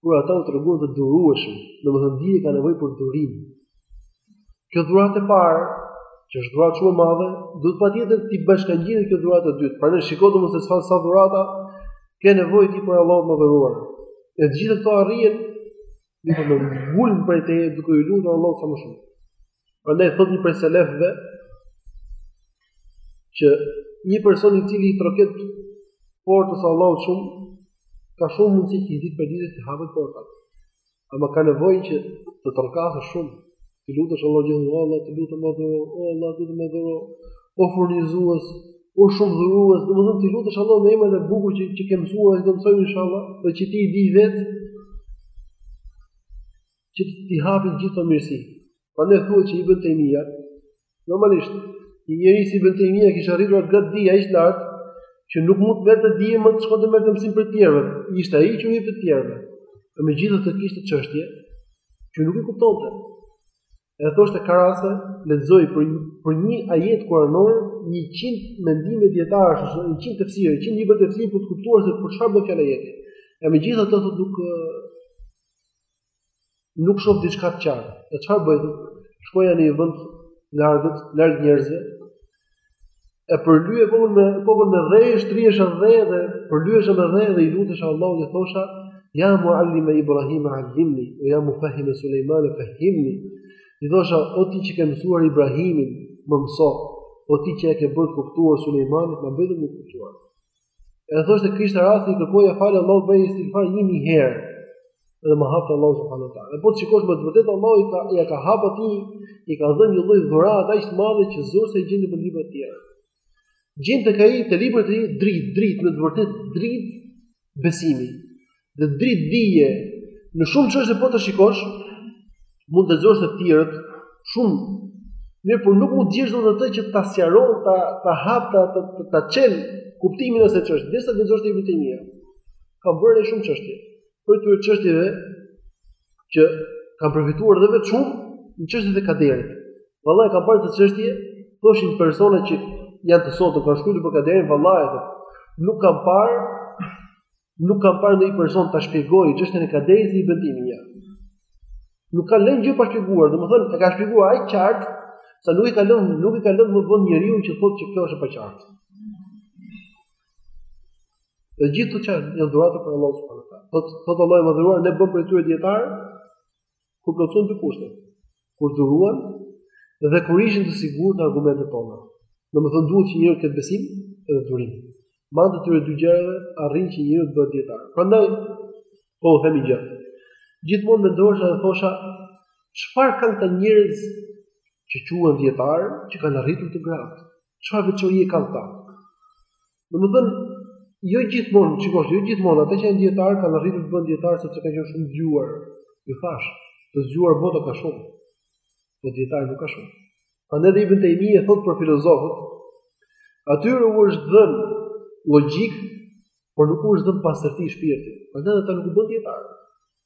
kur ata u treguan të durueshëm, domethënë dija ka nevojë për durim. Kjo dhuratë e parë, që është dhuratë shumë e madhe, duhet patjetër t'i bashkëngjitet kjo dhuratë e dytë. Prandaj shiko domethënë se sa dhurata ke nevojë ti për Allahun e madhëruar. E të gjitha këto arrihen me ngulm prej te duke i lutur Allahut sa më shumë. Prandaj thotë një prej selefëve që një person i cili i troket portës së Allahut shumë ka shumë mundësi që një ditë prej ditësh t'i hapet porta. Ama ka nevojë që të trokasë shumë, t'i lutesh Allahut, o Allah, të lutem më dhuro, o Allah, të lutem më dhuro, o furnizues, o shumë dhurues, domethënë t'i lutesh Allahut me emrat e bukur që që ke mësuar, do të mësojmë inshallah, dhe që ti i di vetë që t'i japi të gjitha këto mirësi. Prandaj thuhet që Ibn Taymija normalisht një njeri si Ibn Taymija kishte arritur atë gradë dije aq lart që nuk mund vetë të dije më të shkonte të merrte mësim prej të tjerëve. Ishte ai që u jepte të tjerëve. Dhe megjithatë kishte çështje që nuk i kuptonte. E thoshte ka raste, lexoj për një, për një ajet kuranor 100 mendime dijetarësh, 100 tefsire, 100 libra tefsir për të kuptuar se për çfarë bën fjalë ky ajet. E megjithatë thotë nuk nuk shoh diçka të qartë. E çfarë bëj? Shkoja në një vend të largët, larg njerëzve. E përlyeja kokën me kokën me dhe, shtrihesha dhe dhe përlyesha me dhe dhe i lutesha Allahut dhe thosha Ja muallime Ibrahime allimni, o ja mufahime Sulejmane fahimni, i thosha, o ti që ke mësuar Ibrahimin, më mëso, o ti që ia ke bërë të kuptuar Sulejmanit, ma bëj të kuptuar. E thoshte kishte raste i kërkoja falje Allahut bëja istighfar 1000 herë dhe ma hapte Allahu subhanahu wa taala. Po të shikosh me të vërtetë Allahu i ka ia ka hap atij, i ka dhënë një lloj dhurate aq të madhe që zor se e gjen në libra të tjera. Gjen tek ai te librat e tij dritë, dritë me të vërtetë dritë besimi. dhe dritë dije në shumë çështje po të shikosh, mund të dëgjosh të tjerët shumë mirë, por nuk mund të ndjesh dot atë që ta sqaron, ta ta hap, ta ta, ta, ta çel kuptimin e asaj çështje, derisa të dëgjosh Ibn Tejmijen. Kam parë shumë çështje. Për këto çështje që kam përfituar edhe vetë shumë në çështjet e kaderit. Vallai kam parë këto çështje, thoshin persona që janë të sotë, kanë shkruar për kaderin, vallai nuk kam parë Nuk kam parë ndonjë person ta shpjegojë çështjen e kaderit si Ibn Tejmija. Nuk ka lënë gjë pa shpjeguar, domethënë e ka shpjeguar aq qartë, sa nuk i ka lënë, nuk i ka lënë më vend njeriut që të thotë që kjo është e paqartë. Të gjitha këto çfarë janë dhuratë prej Allahut subhanahu wa taala. Thotë po Allahu i madhëruar ne bëmë prej tyre dijetarë, kur plotësuan dy kushte. Kur duruan dhe kur ishin të sigurt në argumentet tona. Domethënë duhet që njeriu të ketë besim dhe durim. Me anë të këtyre dy gjërave arrin që njeriu të bëhet dijetar. Prandaj po ju them një gjë. Gjithmonë mendosha dhe thosha çfarë kanë këta njerëz që quhen dijetarë që kanë arritur këtë gradë. Çfarë veçorie kanë këta? Domethënë, jo gjithmonë, shikosh, jo gjithmonë ata që janë dijetarë kanë arritur të bëhen dijetarë sepse kanë qenë shumë të zgjuar. Ju thashë, të zgjuar bota ka shumë. Po dijetarë nuk ka shumë. Prandaj dhe Ibn Tejmije thotë për filozofët, atyre u është dhënë logjikë, por nuk u është dhënë pastërti shpirti. Prandaj ata nuk u bënë dijetarë.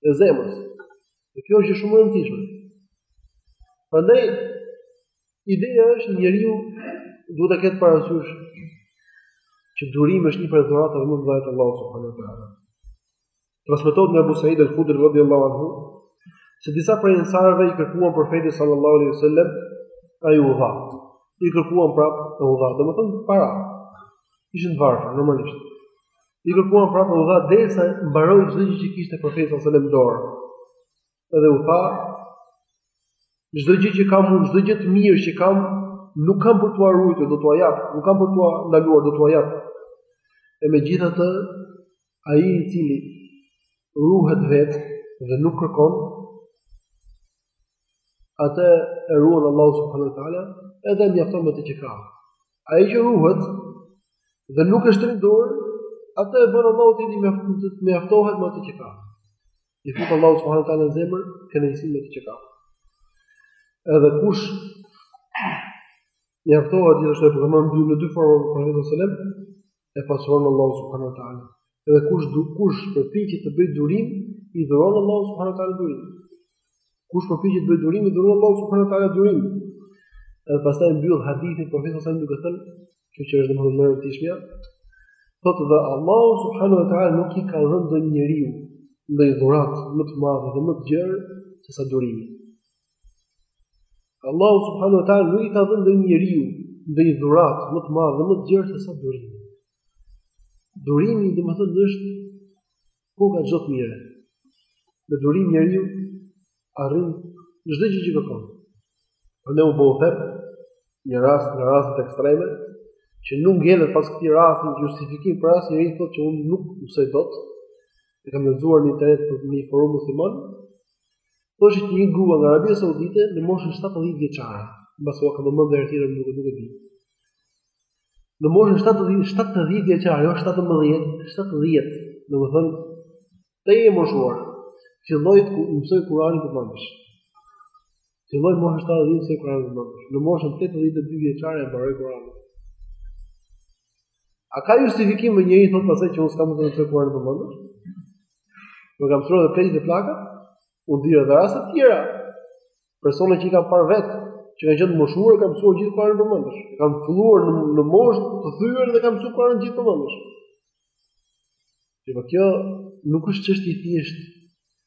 e zemrës. Dhe kjo është shumë e rëndësishme. Prandaj ideja është njeriu duhet të ketë parasysh që durimi është një prej dhuratave më të mëdha të Allahut subhanahu wa taala. Transmetohet nga Abu Sa'id al-Khudri radhiyallahu anhu se disa prej ensarëve i kërkuan profetit sallallahu alaihi wasallam ai u dha. I kërkuan prapë ai u dha, domethënë para. Ishin të varfër normalisht. I kërkuan prapë, u dha derisa mbaroi çdo gjë që kishte profeti sallallahu alajhi wasallam në dorë. Edhe u tha çdo gjë që kam unë, çdo gjë të mirë që kam, nuk kam për t'ua ruajtur, do t'ua jap, nuk kam për t'ua ndaluar, do t'ua jap. E megjithatë, ai i cili ruhet vetë dhe nuk kërkon atë e ruan Allahu subhanahu wa taala, edhe e mjafton me atë që ka. Ai që ruhet dhe nuk e shtrin dorën, atë e bën Allahu të mjaftohet me atë që ka. I fut Allahu subhanahu wa taala në zemër kënaqësinë me atë që ka. Edhe kush mjaftohet dhe është e përmendur në dy forma prej Profetit sallallahu alajhi wasallam, e pasuron Allahu subhanahu wa taala. Edhe kush do kush përpiqet të bëjë durim, i dhuron Allahu subhanahu wa taala durim. Kush përpiqet të bëjë durim, i dhuron Allahu subhanahu wa taala durim. Edhe pastaj mbyll hadithin profeti sallallahu alaihi wasallam duke thënë, kjo që është domethënë më e rëndësishmja, thotë dhe Allahu subhanahu wa taala nuk i ka dhënë ndonjë njeriu ndonjë dhuratë më të madhe dhe më të gjerë se sa durimi. Allahu subhanahu wa taala nuk i ka dhënë ndonjë njeriu ndonjë dhuratë më të madhe më të gjerë se sa durimi. Durimi domethënë është koka e çdo të mire. Me durim njeriu arrin çdo gjë që kërkon. Po ne ju përmendim një rast nga rastet ekstreme që nuk ngelet pas këtij rasti justifikim për asnjë njeri të thotë që unë nuk mësoj dot. E kam lexuar në internet te një forum musliman Thoshte që një grua nga Arabia Saudite në moshën 70 vjeçare, mbase e kam përmendur herë tjetër nuk e nuk e di. Në moshën 70 70 vjeçare, jo 17, 70, domethënë e moshuar. Filloi të mësojë Kur'anin përmendësh. Filloi moshën 70 vjeçare Kur'anin përmendësh. Në moshën 82 vjeçare e mbaroi Kur'anin. A ka justifikim më njeri të thotë pastaj që unë s'mund ta mësoj Kur'anin përmendësh? Po kanë mësuar dhe pleqtë dhe plakat, unë di dhe raste tjera, persona që i kam parë vetë, që kanë qenë të moshuar kanë mësuar gjithë Kur'anin përmendësh. E kanë filluar në në moshë të thyer dhe kanë mësuar Kur'anin gjithë përmendësh. Dhe kjo nuk është çështje e thjeshtë.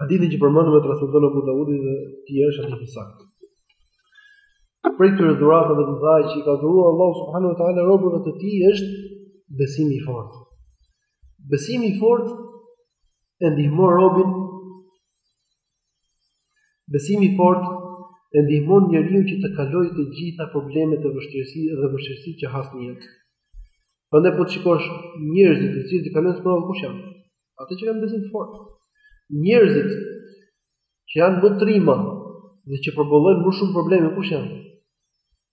Hadithi që përmendëm e transmeton Abu Daudi dhe hadithi është i saktë. Prej dhuratave të mëdha që i ka dhuruar Allahu subhanahu wa taala robërve të tij është besimi i fortë. Besimi i fortë e ndihmon robin. Besimi i fortë e ndihmon njeriun që të kalojë të gjitha problemet e vështirësi dhe vështirësi që has në jetë. Prandaj po të shikosh njerëzit që kalojnë sprova kush janë. Ata që kanë besim të fortë. Njerëzit që janë më trima dhe që përballojnë më shumë probleme kush janë?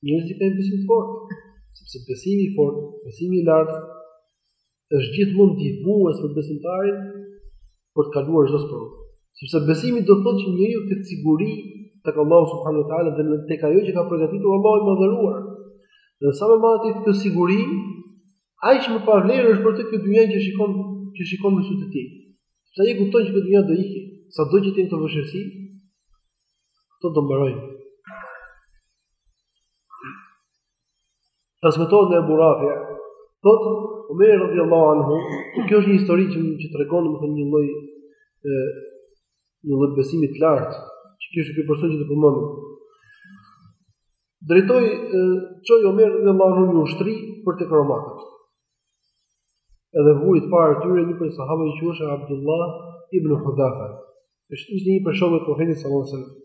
Njerëzit që kanë besim të fortë, sepse besimi i fortë, besimi i lartë është gjithmonë ndihmues për besimtarin për të kaluar çdo sprovë. Sepse besimi do të thotë që njeriu të ketë siguri tek Allahu subhanahu wa taala dhe tek ajo që ka përgatitur Allahu i madhëruar. Dhe sa më e madhe të jetë siguria, Aq më pa vlerë është për të kjo dynja që shikon, që shikon me sy të tij. Se ai e kupton që kjo dynja do ikë, sado që të ketë vështirësi, këto do mbarojnë. Transmetohet nga Abu Rafi, thotë Omer radhiyallahu anhu, kjo është një histori që më që tregon domethënë një lloj ë një lloj besimi të lartë, që ka ky person që do përmendim. drejtoi çoi Omer radiallahu anhu një ushtri për tek romakët. Edhe vuri në parë tyre një prej sahabëve që quhej Abdullah ibn Hudhafa. Është ishte një prej shokëve të Profetit sallallahu alajhi wasallam.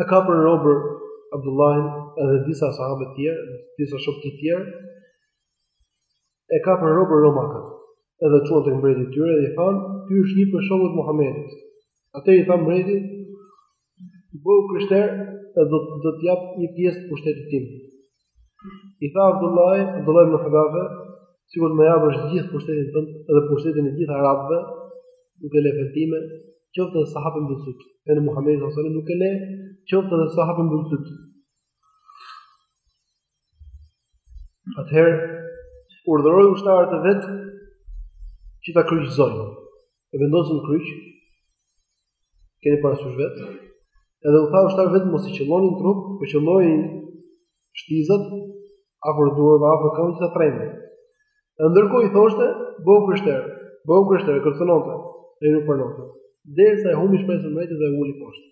E kapën robër Abdullahin edhe disa sahabë të tjerë, disa shokë të tjerë, e kapën robër romakët, edhe e çuan tek mbreti i tyre dhe i thanë, Ky është një prej shokëve të Muhamedit. Atëherë i tha mbreti, Bëhu i krishter e do të do të jap një pjesë të pushtetit tim. I tha Abdullah, Abdullah ibn Hudhafa, sikur të më japësh të gjithë pushtetin tënd dhe pushtetin e gjithë arabëve, nuk e le fenë time, qoftë edhe sa hap e mbyll sytë. Fenë e Muhamedit sallallahu alaihi wasallam nuk e le, qoftë edhe sa hap e mbyll sytë. Atëherë urdhëroi ushtarët e vet që ta kryqëzojnë. E vendosën në kryq. Keni parasysh vet? Edhe u tha ushtarëve të vet mos e qëlloni në trup, por qëlloni shtizat afër duarve, afër këmbëve që të trembet. Dhe ndërkohë i thoshte, "Bëhu i krishter, bëhu i krishter, e kërcënonte, e nuk pranonte." Derisa e humbi shpresën vetë dhe e uli poshtë.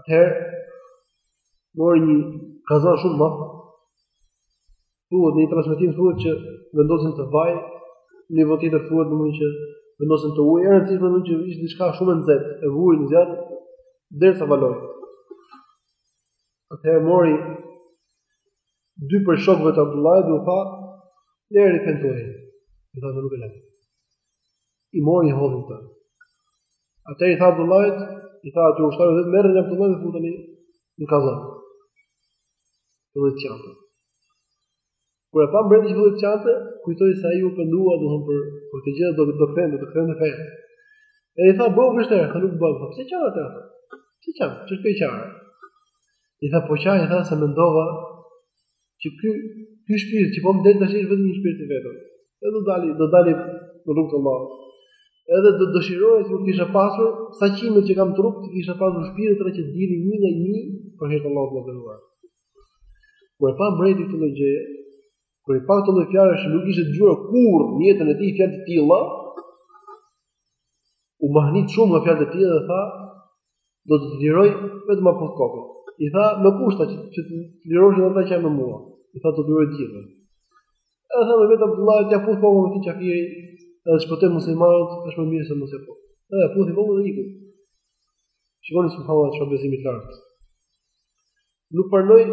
Atëherë, mori një kazan shumë të madh, thuhet në një transmetim thuhet që vendosi në të vaj, në rivajet tjetër thuhet domethënë që vendosi në të ujë, e rëndësishme domethënë që ishte diçka shumë e nxehtë, e vuri në zjarr derisa valoi. Atëherë mori dy prej shokëve të Abdullahit dhe u tha, "Lëre fenë tënde." I tha, "Nuk e lë." i mori i hodhën në të. Atëherë i tha Abdullahit, i tha ushtarëve të vet merreni Abdullahin dhe futeni në kazan. Filloi të qante. Kur e pa mbreti që filloi të qante, kujtoi se ai u pendua domethënë për, për të gjithë do të kthehet, do të kthehet në fenë. E i tha, bëhu i krishterë, tha nuk bëhem, po pse qan atëherë tha? Pse qan, ç'ke që qan? I tha, po qaj, i tha, se mendova, që ky ky shpirt që po më del tash është vetëm një shpirt i vetëm. Edhe do dali, do dali në rrugë të Allahut. Edhe do dëshiroja të kisha pasur sa qime që kam në trup, të kisha pasur shpirtra që dilnin një nga një për hir të Allahut të Madhëruar. Kur e pa mbreti këtë gjë, kur e pa këtë lloj fjalësh, nuk kishte dëgjuar kurrë në jetën e tij fjalë të tilla. U mahnit shumë nga fjalët e tilla dhe tha, do të të liroj vetëm ma puth kokën. I tha, me kusht që, që të lirosh edhe ata që janë me mua. I tha, do të liroj të gjithë. E tha me vete Abdullah, t'ia puth kokën këtij qafiri, edhe shpëtoj muslimanët, është më mirë se mos e puth. Edhe ia puthi kokën dhe iku. Shikoni subhanallahu çfarë besimi të lartë. Nuk pranoi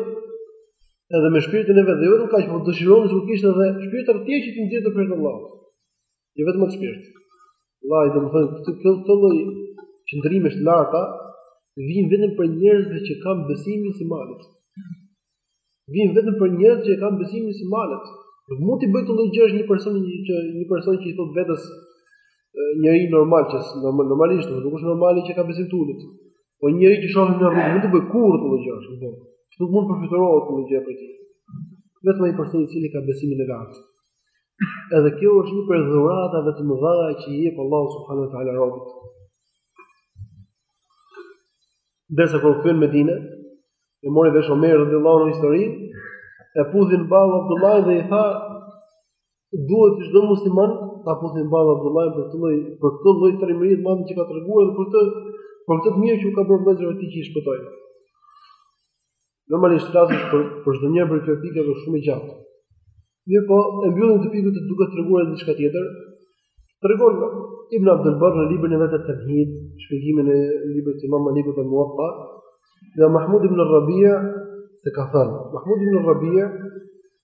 edhe me shpirtin e vet, dhe jo vetëm kaq, por dëshironte të kishte edhe shpirtra të tjerë që të nxjerrë për Allahun. Jo vetëm me shpirt. Vëllai, domethënë këtu këto këto lloj qëndrimesh të larta, vijnë vetëm për njerëzve që kanë besimin si malet. Vijnë vetëm për njerëz që kanë besimin si malet. Nuk mund të bëjë këto gjëra një person që një person që i thotë vetes njëri normal që normal, normalisht nuk është normali që ka besim të ulët. Po njëri që shohim në rrugë, nuk do bëj kurrë këto gjëra, nuk do. Nuk mund të përfytyrohet këto gjëra për të. Vetëm ai person i cili ka besimin e lartë, Edhe kjo është një prej dhuratave të mëdha që i jep Allahu subhanahu wa taala robit. Derisa kur kthehen në Medine, e mori vesh Omer radiallahu anhu historinë, e puthi në ballë Abdullahin dhe i tha, duhet çdo musliman, ta puthi në ballë Abdullahin për këtë lloj, për këtë lloj trimërie të madhe që ka treguar dhe për këtë, për këtë të mirë që u ka bërë vëllezërve të tij që i shpëtoi. Normalisht të flasësh për për çdo njëri prej këtyre pikave është shumë e gjatë. Mirëpo, e mbyllim këtë pikë duke treguar edhe diçka tjetër. Tregon Ibn Abdul Barr në librin e vet Tamhid, shpjegimin e librit të Imam Malikut të Muwatta, nga Mahmud ibn Rabi'a se ka thënë, Mahmud ibn Rabi'a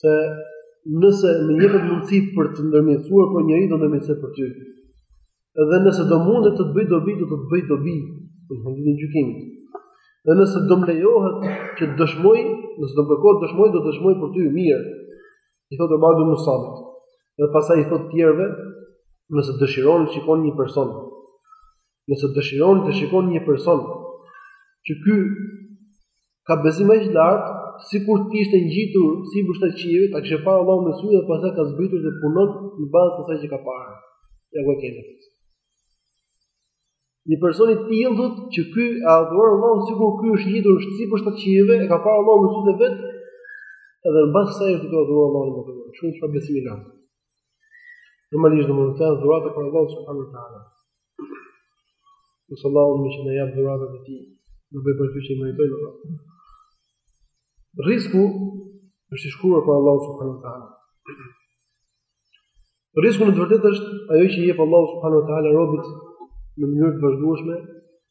se nëse më jepet mundësi për të ndërmjetësuar për njëri do ndërmjetësoj për ty. Dhe nëse do mundem të të bëj dobi, do të të bëj dobi në ditën e gjykimit. Dhe nëse do më lejohet që të dëshmoj, nëse do kërkohet të dëshmoj, do të dëshmoj për ty mirë. I thotë Ubade ibn Samit. Dhe pastaj i thotë tjerëve, nëse dëshironi të shikoni një person, nëse dëshironi të shikoni një person që ky ka besim aq lart sikur të ishte ngjitur mbi shtatë qiejt ta kishte parë Allahun me sy dhe pastaj ka zbritur dhe punon në bazë të asaj që ka parë. Ja ku e kemi. Një person i tillë thotë që ky e adhuron Allahun sikur ky është ngjitur mbi shtatë qiejt e ka parë Allahun me sy të vet dhe në bazë të asaj është duke adhuruar Allahun më të madh. Shiko çfarë besimi i lartë. Normalisht do të thotë dhurata prej Allahu subhanahu wa taala. Nëse Allahu dëshiron t'i japë dhuratat e tij, i bën për ata që i meritojnë ato. Rizku është i shkruar prej Allahu subhanahu wa taala. Rizku në të vërtetë është ajo që i jep Allahu subhanahu wa taala robit në mënyrë të vazhdueshme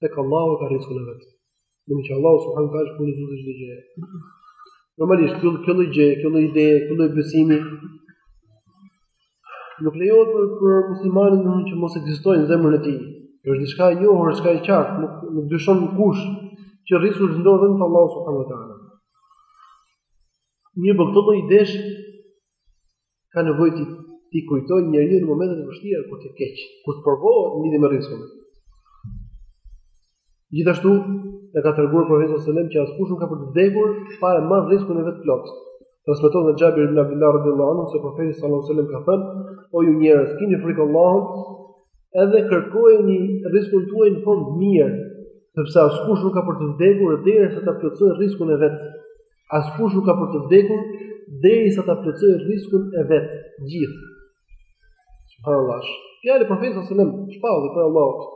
tek Allahu ka rizkun e vet. Do të thotë Allahu subhanahu teala furnizon çdo gjë. Normalisht kjo kjo lloj gjë, kjo lloj ide, kjo lloj besimi nuk lejohet për, për muslimanin që mos ekzistojë në zemrën e tij. Kjo është diçka e njohur, diçka e qartë, nuk nuk dyshon kush që rizku është në dorë vetëm të Allahu subhanahu teala. Mirëpo këto lloj idesh ka nevojë t'i kujtojë njeriu në momentet e vështira kur të keq, kur të provohet në lidhje me rrizkun. Gjithashtu e ka treguar profeti sallallahu alajhi wasallam që askush nuk ka për të vdekur pa e marrë rrizkun e vet plot. Transmeton nga Xhabir ibn Abdullah radhiyallahu anhu se profeti sallallahu alajhi wasallam ka thënë: "O ju njerëz, kini frikë Allahut, edhe kërkojeni rrizkun tuaj në formë mirë, sepse askush nuk ka për të vdekur derisa ta plotësojë rrizkun e vet." Askush nuk ka për të vdekur derisa ta plotësojë rrizkun e vet, gjithë. Subhanallahu. Fjala e profetit sallallahu alajhi wasallam, shpallje prej Allahut.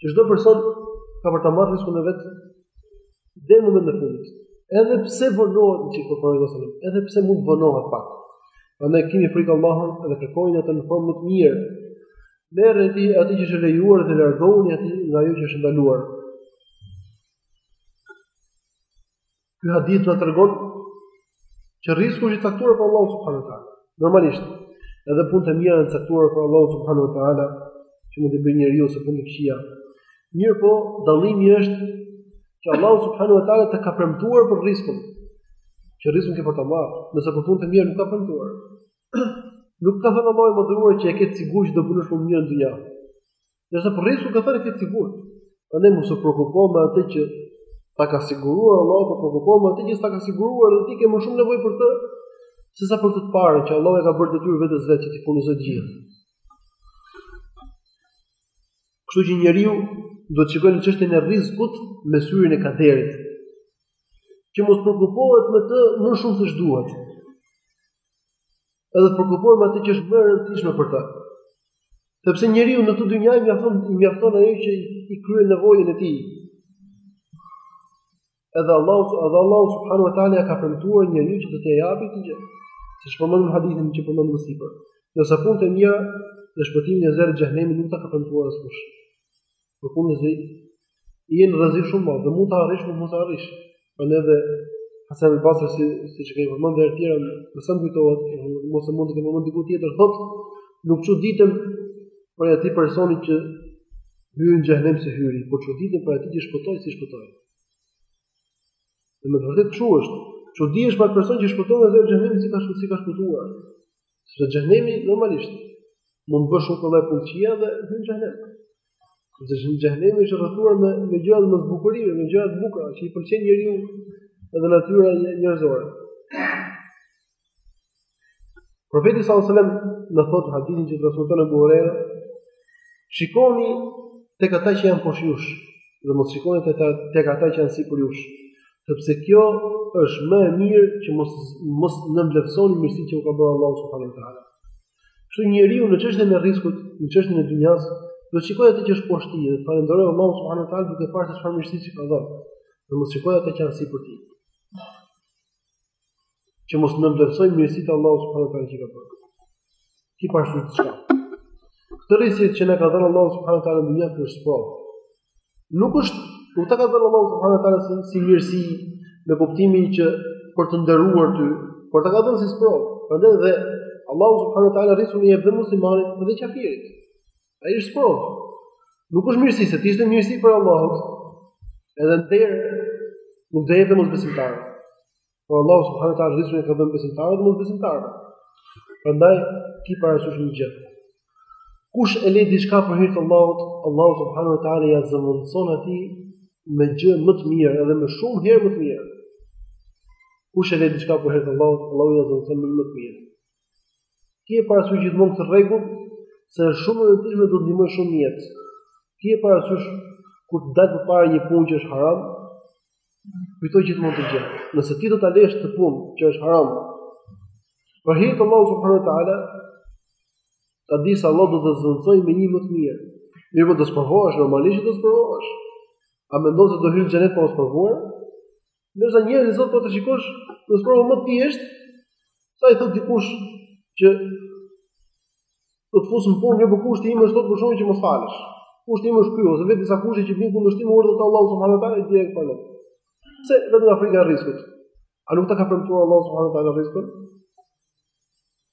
Që çdo person ka për ta marrë rrizkun e vet deri në momentin e fundit. Edhe pse vonohet një çikë, thotë profeti, edhe pse mund të vonohet pak. Prandaj kini frikë Allahun dhe kërkojeni atë në formë më të mirë. Merreni atë që është lejuar dhe largohuni atë nga ajo që është ndaluar. Ky hadith na tregon që rrizku është i caktuar prej Allahut subhanahu wa taala. Normalisht, edhe punët e mira janë caktuar prej Allahut subhanahu wa taala, që mund të bëjë njeriu ose punë të këqija. Mirëpo, dallimi është që Allahu subhanahu wa taala të ka premtuar për rrizkun. Që rrizkun ke për ta marrë, ndërsa për punët e mira nuk ka premtuar. Nuk ka thënë Allahu i madhëruar që e ke të sigurt që do punosh më mirë në dynja. Ndërsa për rrizkun ka thënë e ke të sigurt. Prandaj mos u preokupo me atë që ta ka siguruar Allahu, por preokupohu me atë që s'ta ka siguruar dhe ti ke më shumë nevojë për të sesa për të parën që Allahu e ka bërë detyrë vetes së vet që t'i furnizojë të gjithë. Kështu që njeriu duhet të shikojë çështjen e rrizkut me syrin e kaderit. Që mos preokupohet me të më shumë se ç'duhet. Edhe të preokupohet me atë që është më e rëndësishme për të. Sepse njeriu në këtë dynja i mjafton mjafton ajo që i kryen nevojën e tij. Edhe Allahu edhe Allahu subhanahu wa taala i ka premtuar njeriut që do t'i japë këtë gjë. Siç përmendëm në hadithin që përmendëm më sipër. Ndërsa punët e mira dhe shpëtimin e zjarrit të xhehenemit nuk ta ka premtuar askush. Në fund e zëjtë, je në rrezik shumë të madh, dhe mund të arrish, mund të arrish. Prandaj edhe Hasan el Basri, siç e kemi përmend dhe herë tjetër, me sa më kujtohet, mos e mund ta kemi përmend diku tjetër, thotë, nuk çuditem prej atij personit që hyri në xhehenem si hyri, por çuditem prej atij që shpëtoi, si shpëtoi. Dhe me të vërtetë që është, çudi është për personin që shpëton nga xhehenemi si ka shpëtuar. Sepse xhehenemi normalisht mund të bësh shumë kollaj punë të këqija dhe hyn në xhehenem. Dhe xhehenemi është rrethuar me me gjëra, me zbukurime, me gjëra të bukura që i pëlqen njeriu edhe natyra njerëzore. Profeti sallallahu alajhi wasallam na thotë në hadithin që transmeton Abu Huraira, shikoni tek ata që janë poshtë jush dhe mos shikoni tek ata tek ata që janë sipër jush. sepse kjo është më e mirë që mos mos nënvlerësoni mirësitë që u ka bërë Allahu subhanahu wa taala. Kështu njeriu në çështjen e rrizkut, në çështjen e dynjas, të shikojë atë që është poshtë tij, dhe të falënderojë Allahu subhanahu wa taala duke parë se çfarë mirësish i ka dhënë. Dhe mos shikojë atë që është sipër tij. Që mos nënvlerësojë mirësitë Allahu subhanu teala që ka bërë. Ki parasysh diçka. Këtë rrizk që na ka dhënë Allahu subhanu teala në dynja është sprovë. Nuk është, nuk ta ka dhënë Allahu subhanu teala si, si mirësi me kuptimin që për të nderuar ty, por ta ka dhënë si sprovë. Prandaj dhe Allahu subhanu teala rrizkun ia jep dhe muslimanit dhe qafirit. Ai është sprovë. Nuk është mirësi, se të ishte mirësi prej Allahut edhe nder, nuk do ia jepte mosbesimtarëve. Por Allahu subhanahu taala rrizkun ia ka dhënë besimtarëve dhe mosbesimtarëve. Prandaj ki parasysh një gjë. Kush e lë diçka për hir të Allahut, Allahu subhanahu taala ia zëvendëson atij me gjë më të mirë edhe me shumë herë më të mirë. Kush e lë diçka për hir të Allahut, Allahu ia zëvendëson me më të mirë. Kije parasysh gjithmonë këtë rregull se është shumë e rëndësishme do të ndihmojë shumë në jetë. Kije parasysh kur të dalë përpara një punë që është haram, kujto gjithmonë këtë gjë. Nëse ti do ta lësh këtë punë që është haram, për hir të Allahut subhanahu wa taala, ta dish se Allahu do ta zëvendësojë me një më të mirë. Mirëpo do të sprovohesh, normalisht që do sprovohesh. A mendon se do hysh në xhenet pa u sprovuar? Ndërsa njerëzit sot po të shikosh, te sprova më e thjeshtë sa i thotë dikush që do të fus në punë, mirëpo kushti im është sot për shkak që mos falesh. Kushti im është ky ose vë disa kushte që vijnë në kundërshtim me urdhrin e Allahut subhanuhu teala dhe e lënë. Pse? Vetëm nga frika e rrizkut. A nuk ta ka premtuar Allahu subhanuhu teala rrizkun?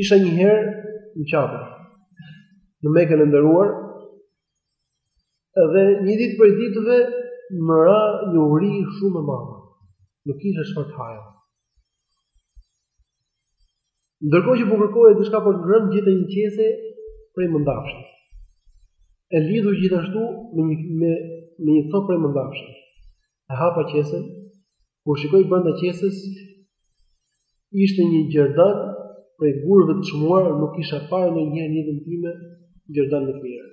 isha një herë në Qabe, në Mekën e nderuar, dhe një ditë prej ditëve më ra një uri shumë e madhe. Nuk kisha çfarë të haja. Ndërkohë që po kërkoja diçka për të ngrënë gjeta një qese prej mëndafshi. E lidhur gjithashtu me një me, me një copë prej mëndafshi. E hapa qesen, kur shikoj brenda qeses ishte një gjerdan prej gurëve të çmuar, nuk kisha parë ndonjëherë në jetën time gjerdan më të mirë.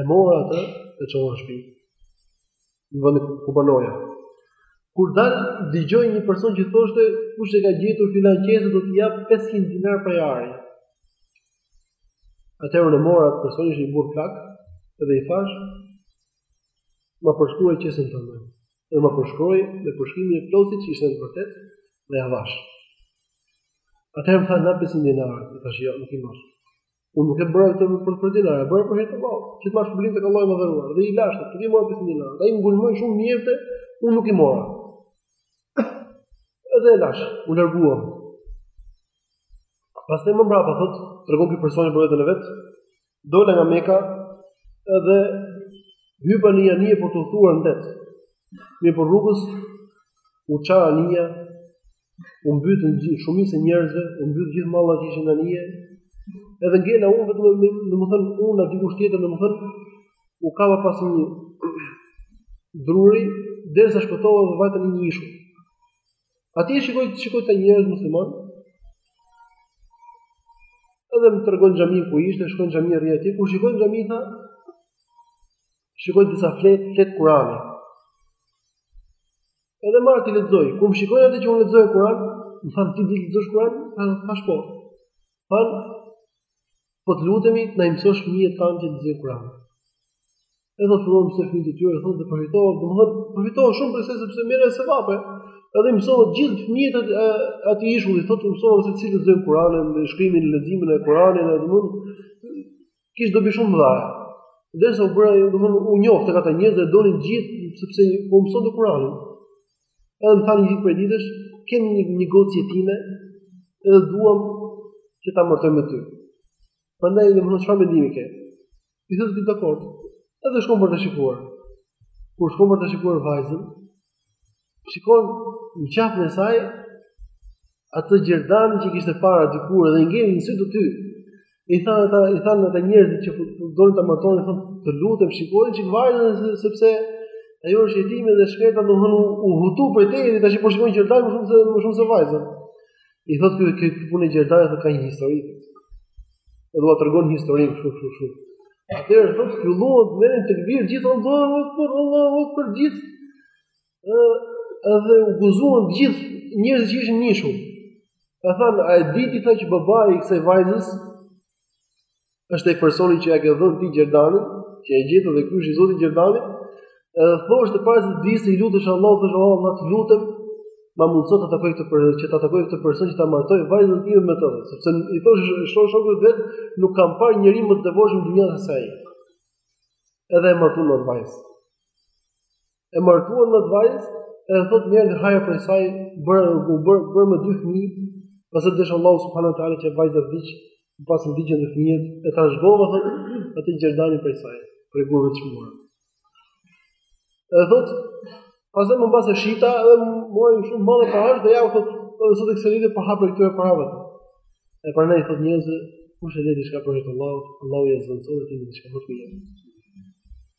E mora atë, e çova në shtëpi. Në vendin ku banoja. Kur dal dëgjoj një person që thoshte kush e ka gjetur filan qese do t'i jap 500 dinarë prej ari. Atëherë e mora atë person ishte një burrë plak dhe i thashë Ma përshkruaj qesen tënde. Dhe ma përshkroi me përshkrimin e plotë siç ishte në të vërtetë dhe ia dhashë. Atëherë më tha na 500 dinarë, i thashë jo, nuk i marr. Unë nuk e bëra këtë për për dinarë, e bëra për hir të Allahut, që të marr shpërblim tek Allahu i madhëruar. Dhe i lashë, s'i mora 500 dinarë. Ai ngulmoi shumë mirëpo, unë nuk i mora. Edhe e lashë, u larguam. Pastaj më mbrapa thotë, tregon ky personi për veten e vet, Dola nga Meka edhe hypa në një anije për të udhëtuar në det. Mirëpo rrugës u ça anija, u mbytën gjithë shumica e njerëzve, u mbytën gjithë mallrat që ishin në anije. Edhe ngela unë vetëm me, domethënë unë ndonjë dikush tjetër domethënë u kapa pas një druri derisa shpëtova dhe vajta në një ishull. Aty shikoj tha shikoj tha njerëz myslimanë, edhe më tregojnë xhaminë ku ishte, shkoj në xhami e rri aty, kur shikoj në xhami, tha, shikoj tha disa fletë, fletë Kurani. Edhe marr t'i lexoj, kur më shikojnë ata që unë lexoj Kuran, më thanë ti di të lexosh Kuran, i thashë po, thanë, Po të lutemi të na i mësosh fëmijët tanë që të lexojnë Kur'an. Edhe fillova mësoja fëmijët e tyre thotë përfitova, domethënë përfitova shumë prej se sepse merrja sevape. Edhe mësova të gjithë fëmijët e atij ishulli, thotë i mësova se si të lexojnë Kur'anin, me shkrimin, leximin e Kur'anit, edhe domethënë kisha dobi shumë të mëdhaja. Dhe sa u bëra, domethënë u njofta me ata njerëz më donin të gjithë sepse po mësoja Kur'anin. Edhe më thanë një ditë prej ditësh, kemi një një gocë jetime, edhe duam që ta martojmë me ty. Prandaj domethënë çfarë mendimi ke? I thotë ky dakord. Edhe shkon për ta shikuar. Kur shkon për ta shikuar vajzën, shikon në qafën e saj atë gjerdan që kishte parë dikur dhe ngelën sytë aty. I tha ata, i thanë ata njerëzit që po, po donin ta martonin, thonë, "Të lutem, shiko një çik vajzën se, sepse ajo është jetime dhe e shkreta domethënë u hutu prej teje, dhe tash po shikon gjerdan më shumë se më shumë se vajzën." I thotë ky ky ky puna e gjerdanit thotë ka një histori. Dhe ua tregon historinë kështu kështu kështu. Atëherë thotë, "Filluan tekbiret të gjithë Allahu Akbar, Allahu Akbar gjithë ë edhe u gëzuan të gjithë njerëzit që ishin në ishull. I thanë, a e di ti tha që babai i kësaj vajzës është ai personi që ia ke dhënë ti gjerdanin, që e gjete dhe ky është i zoti i gjerdanit? Edhe thoshte para se të vdiste i lutesh Allahut, thoshte o Allah, të lutem, ma mundëso të takoj këtë person, që ta takoj këtë person që ta martoj vajzën time me të, sepse i thoshte shok shokut vet, nuk kam parë njeri më të devotshëm në dynja se ai. Edhe e martuan me vajzën. e martuar me vajzë, e thot një nga hajri prej saj u bër bër bër me dy fëmijë, pasi desh Allahu subhanahu wa taala që vajza vdiq, pas vdiqjes dhe fëmijët, e trashëgova thot atë gjerdanin prej saj, prej gurë të çmuar. E thot Pas dhe më mbas e shita dhe më mori shumë të madhe prej ari dhe ja u thot dhe dhe sot e kësaj dite po ha prej këtyre parave. E prandaj thot njerëz, kush e le diçka për hir të Allahut, Allahu ia zëvendëson atij me diçka për të mirë.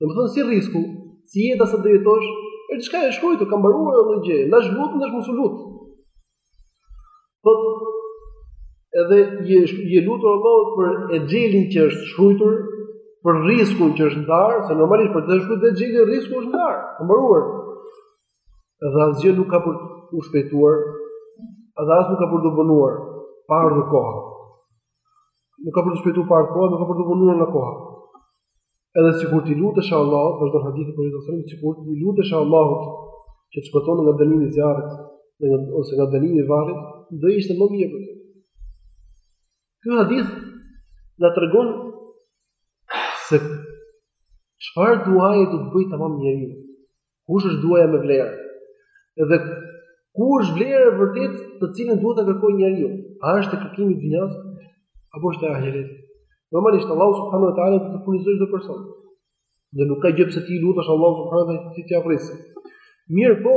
Do me thënë si risku, si jeta sa do jetosh, është diçka e shkrujtur, ka mbaruar ajo gjë, ndash u lut, ndash mos u lut. Thot edhe i je lutur Allahut për exhelin që është shkruar, për riskun që është ndarë, se normalisht është shkruar exheli, risku është ndarë, ka mbaruar. Edhe asgjë nuk ka për u shpejtuar, edhe as nuk ka për të vonuar, pa ardhur koha. Nuk ka për të shpejtuar para kohës, nuk ka për të vonuar nga koha. Edhe sikur ti lutesh Allahut, vazhdon hadithi profeti alejhi selam sikur ti lutesh Allahut që të shpëtojë nga dënimi i zjarrit, nga ose nga dënimi i varrit, do ishte më mirë për ty. Ky hadith na tregon se çfarë duaje do të bëj tamam njeriu. Kush është duaja me vlerë? Dhe ku është vlera e vërtetë të cilën duhet ta kërkojë njeriu? A është kërkimi i dynjas apo është ahireti? Normalisht Allahu subhanahu wa taala do të furnizojë çdo person. Dhe nuk ka gjë pse ti lutesh Allahu subhanahu wa taala të ta presi. Mirë po,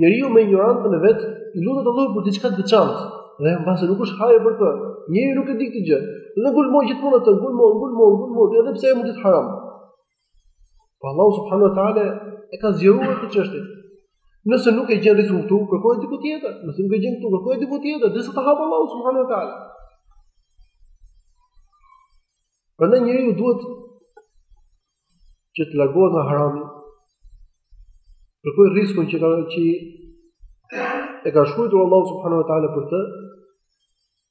njeriu me injorancën e vet i lutet Allahut për diçka të veçantë. Dhe mbase nuk është hajër për të. Njeriu nuk e di këtë gjë. Dhe ngulmon gjithmonë atë, ngulmon, ngulmon, ngulmon, edhe pse e merr në haram. Po Allahu subhanahu wa taala e ka zgjeruar këtë çështje. Nëse nuk e gjen riskun këtu, kërkojë diku tjetër. Nëse nuk e gjen këtu, kërkojë diku tjetër, derisa ta hap Allahu subhanahu wa taala. Prandaj njeriu duhet që të largohet nga harami. Të kërkojë riskun që ka që e ka shkruar Allahu subhanahu wa taala për të,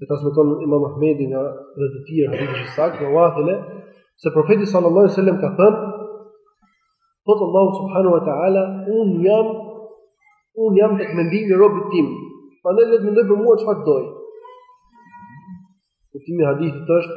e transmeton Imam Ahmedi dhe të tjerë në rrugë të saktë nga Wathile se profeti sallallahu alaihi wasallam ka thënë Thot Allahu subhanahu wa taala un jam un jam tek mendimi i robit tim prandaj le të mendoj për mua çfarë të dojë Kuptimi i hadithit është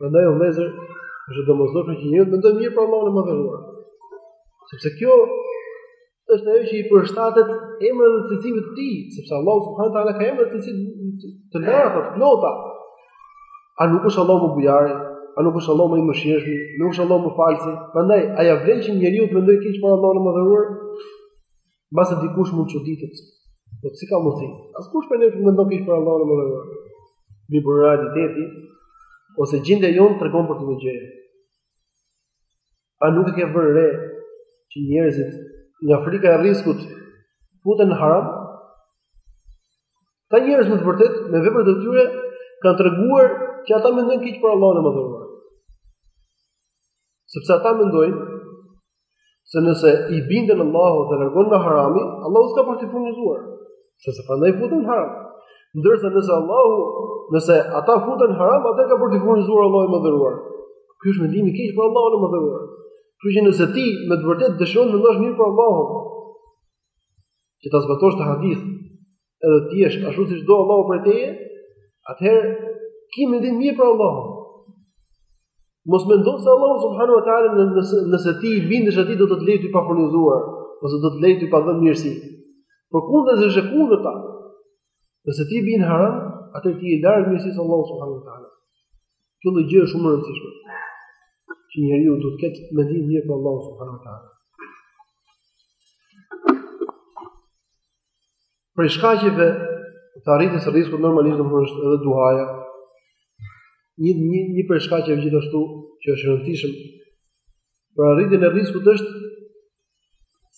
Prandaj o vëllezër, është e domosdoshme që njeriu të mendojë mirë për Allahun e Madhëruar. Sepse kjo është ajo që i përshtatet emrave dhe cilësive të tij, sepse Allahu subhanahu wa taala ka emra dhe cilësi të larta, të plota. A nuk është Allahu më bujari, a nuk është Allahu më i mëshirshmi, nuk është Allahu më falësi. Prandaj, a ia vlen që njeriu të mendojë keq për Allahun e Madhëruar? Mbase dikush mund të çuditet, po si ka mundsi? Askush prej nesh nuk mendon keq për Allahun e Madhëruar. Mirëpo realiteti ose gjendja jonë tregon për këtë gjë. A nuk e ke vënë re që njerëzit nga frika e rriskut futen në haram? Ka njerëz në të vërtetë me veprat e tyre kanë treguar që ata mendojnë keq për Allahun e Madhëruar. Sepse ata mendojnë Se nëse i binden Allahut dhe largohen nga harami, Allahu s'ka për t'i furnizuar, sepse prandaj futen në haram. Ndërsa nëse Allahu, nëse ata futen në haram, atëherë ka për t'i furnizuar Allahu i Madhëruar. Ky është mendimi i keq për Allahun e Madhëruar. Kështu që nëse ti me të vërtetë dëshiron të mendosh mirë për Allahun, që ta zbatosh këtë hadith, edhe të jesh ashtu siç do Allahu prej teje, atëherë ki mendim mirë për Allahun. Mos mendo se Allahu subhanahu wa taala nëse nëse ti i bindesh atij do të të lejë të pafurnizuar, ose do të lejë të pa dhënë mirësi. Përkundrazi është e kundërta. Nëse ti bie në haram, atëherë ti je larg mirësisë së Allahut subhanahu wa taala. Kjo lloj gjë është shumë e rëndësishme. Që njeriu duhet të ketë mendim mirë për Allahun subhanahu wa taala. Prej shkaqeve të arritjes së rriskut normalisht domethënë edhe duaja. Një një një prej shkaqeve gjithashtu që është i rëndësishëm për arritjen e rriskut është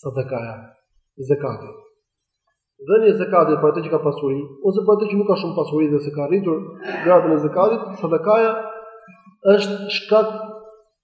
sadakaja, zekati. Dhënia e zekatit për atë që ka pasuri ose për atë që nuk ka shumë pasuri dhe s'e ka arritur gradën e zekatit, sadakaja është shkak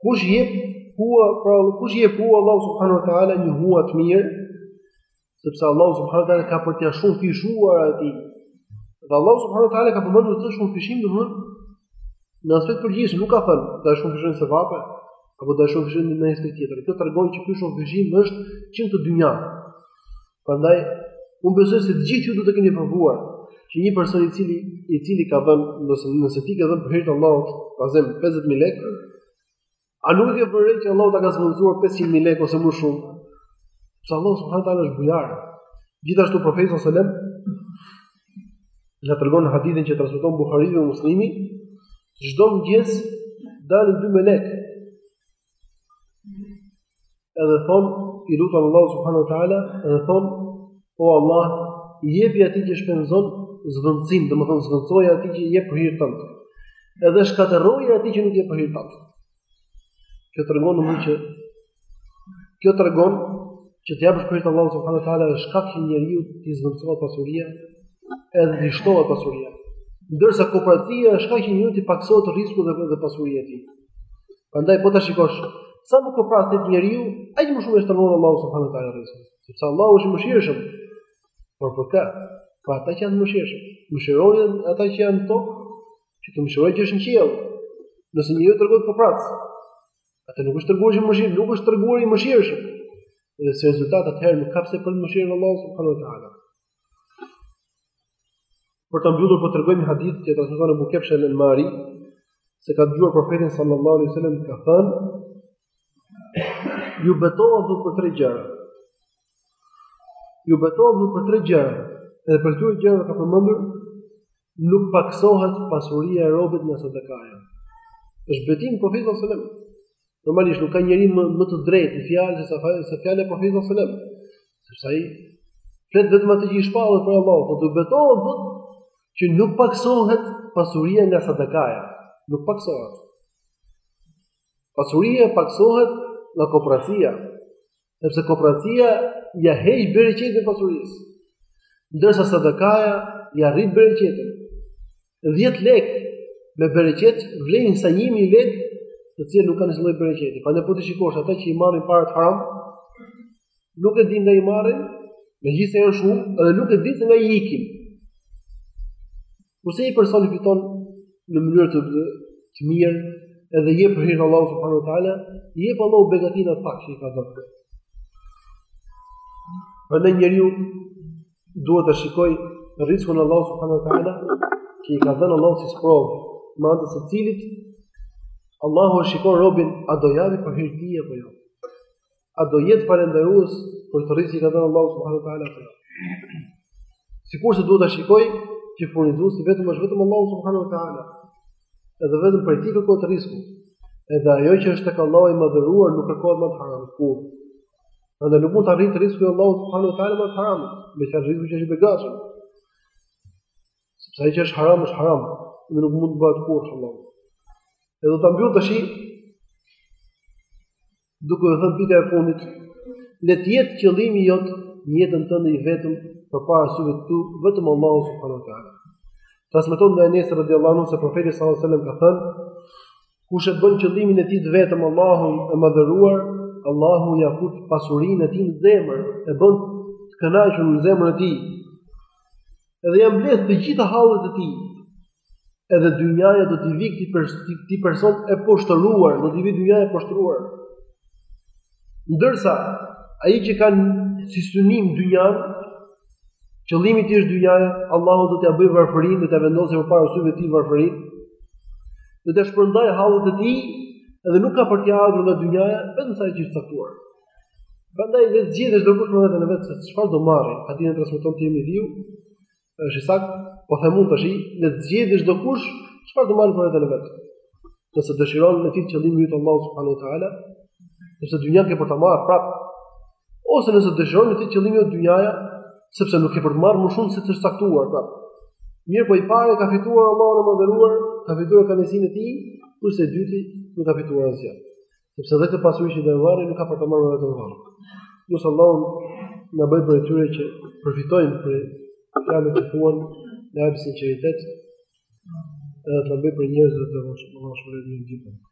Kush jep hua, pra kush jep hua Allahut subhanahu wa taala një hua të mirë, sepse Allah subhanahu wa taala ka për ta shumëfishuar atij. Dhe Allah subhanahu wa taala ka përmendur këtë shumëfishim domethënë në aspekt të përgjithshëm, nuk ka thënë do ta shumëfishojë në sevape apo do ta shumëfishojë në një aspekt tjetër. Kjo tregon që ky shumëfishim është që në këtë dynja. Prandaj unë besoj se të gjithë ju do ta keni provuar që një person i cili i cili ka dhënë nëse nëse ti ke dhënë për hir të Allahut, ta zëmë 50000 lekë, a nuk e ke vënë re që Allahu ta ka zvendësuar 500000 lekë ose më shumë? Se Allahu subhanahu wa taala është bujar. Gjithashtu profeti sallallahu alajhi wasallam na tregon në hadithin që transmeton Buhariu dhe Muslimi, çdo mëngjes dalin dy melekë Edhe thonë, i luten Allahut subhanahu wa taala, edhe thonë o Allah, jepi atij që shpenzon zvendësim, domethënë zvendësoja atij që jep për hir tënd. Edhe shkatërroja atij që nuk jep për hir tënd. Kjo tregon domethënë që kjo tregon që të japësh për Allahun subhanahu wa taala është shkak që njeriut t'i zvendësohet pasuria edhe t'i shtohet pasuria. Ndërsa koprracia është shkak që njeriut t'i paksohet rrisku dhe dhe pasuria e tij. Prandaj po ta shikosh, sa më koprrac të jetë njeriu, aq më shumë ia shtrëngon Allahu subhanahu wa taala rrizkun. Sepse Allahu është i mëshirshëm. Por për kë? Për ata që janë mëshirshëm. Mëshironi ata që janë në tokë, që të mëshirojë që është në qiell. Nëse njeriu tregon koprraci, atëherë nuk është treguar i mëshirë, nuk është treguar i mëshirshëm. Dhe si rezultat atëherë nuk ka pse pret mëshirën e Allahut subhanahu wa taala. Për ta mbyllur po tregoj një hadith që transmeton Ebu Kebshe el Enmari, se ka dëgjuar profetin sallallahu alaihi wasallam ka thënë ju betohem edhe për tre gjëra. Ju betohem edhe për tre gjëra. Edhe për këto gjëra ka përmendur Nuk pakësohet pasuria e robit nga sadakaja. Është betim i Profetit sallallahu alajhi wasallam. Normalisht nuk ka njeri më më të drejtë në fjalë se sa sa fjala e Profetit sallallahu alajhi wasallam. Sepse ai flet vetëm atë që i shpallet prej Allahut, po të betohet po që nuk pakësohet pasuria nga sadakaja. Nuk pakësohet. Pasuria pakësohet nga koprracia, Sepse koprracia ja heq bereqetin e pasurisë. Ndërsa sadakaja ja rrit bereqetin. 10 lekë me bereqet vlen sa 1000 lekë të cilat nuk kanë asnjë lloj bereqeti. Prandaj po ta shikosh, ata që i marrin paret haram, nuk e din nga i marrin, me gjithë se janë shumë, edhe nuk e din se nga i ikin. Kurse një person i fiton në mënyrë të të mirë edhe jep për hir të Allahut subhanahu wa taala, i jep Allahu begati në atë pak që i ka dhënë. Prandaj njeriu duhet ta shikojë rrizkun e Allahut subhanahu wa taala që i ka dhënë Allahu si sprovë, me anë të së cilës Allahu e shikon robin a do japë për hir të tij apo jo. a do jetë falënderues për të mirat që ka dhënë Allahu subhanahu wa taala atë. Sikur se duhet ta shikojë që furnizuesi i vetëm është vetëm Allahu subhanahu wa taala. Edhe vetëm prej tij kërkohet rrizku. Edhe ajo që është tek Allahu i madhëruar nuk kërkohet me të haram kurrë. Andaj nuk mund të arrihet rrizku i Allahut subhanahu wa taala me të haram, me çfarë rrizku që është i begatshëm. Sepse ai që është haram është haram, dhe nuk mund të bëhet kurrë hallall. Edhe ta mbyll tash Duke u thënë pika e fundit, le të jetë qëllimi jot në jetën tënde i vetëm përpara syve të tu vetëm Allahu subhanahu wa taala. Transmetohet nga Enesi radhiyallahu anhu se profeti sallallahu alaihi wasallam ka thënë: Kush e bën qëllimin e tij të vetëm Allahun e madhëruar, Allahu ia fut pasurinë e tij në zemër, e bën të kënaqur në zemrën e tij. Edhe ia mbledh të gjitha hallet e tij, Edhe dynjaja do t'i vijë këtij person e poshtëruar, do t'i vijë dynjaja e poshtëruar. Ndërsa ai që ka si synim dynjan, qëllimi i tij është dynjaja, Allahu do t'ia bëjë varfërinë, do t'ia vendosë përpara syve të tij varfërinë. Do t'i shpërndajë hallet e tij, edhe nuk ka për t'i ardhur nga dynjaja, vetëm sa i është caktuar. Prandaj le të zgjedhë çdokush me veten e vet se çfarë do marrë. Hadithin e transmeton Tirmidhiu. Është i saktë, po them unë tash, le të zgjedhë çdokush, çfarë do marrë për veten e vet. Nëse dëshiron me e pasë qëllimin Allahun subhanahu wa taala, edhe dynjanë ke për ta marrë prap, ose nëse dëshiron me qenë qëllimi dynjaja, sepse nuk ke për të marrë më shumë se ç'të është caktuar prap. Mirëpo i pari ka fituar Allahun e madhëruar, ka fituar kënaqësinë e tij, kurse i dyti nuk ka fituar asgjë. Sepse dhe këtë pasuri që do e marrin nuk ka për të marrë vetëm vallë. Lus Allahun të na bëjë prej atyre që përfitojnë prej fjalëve, e të kenë sinqeritet, edhe të na bëjë prej njerëzve të devotshëm për një gjë.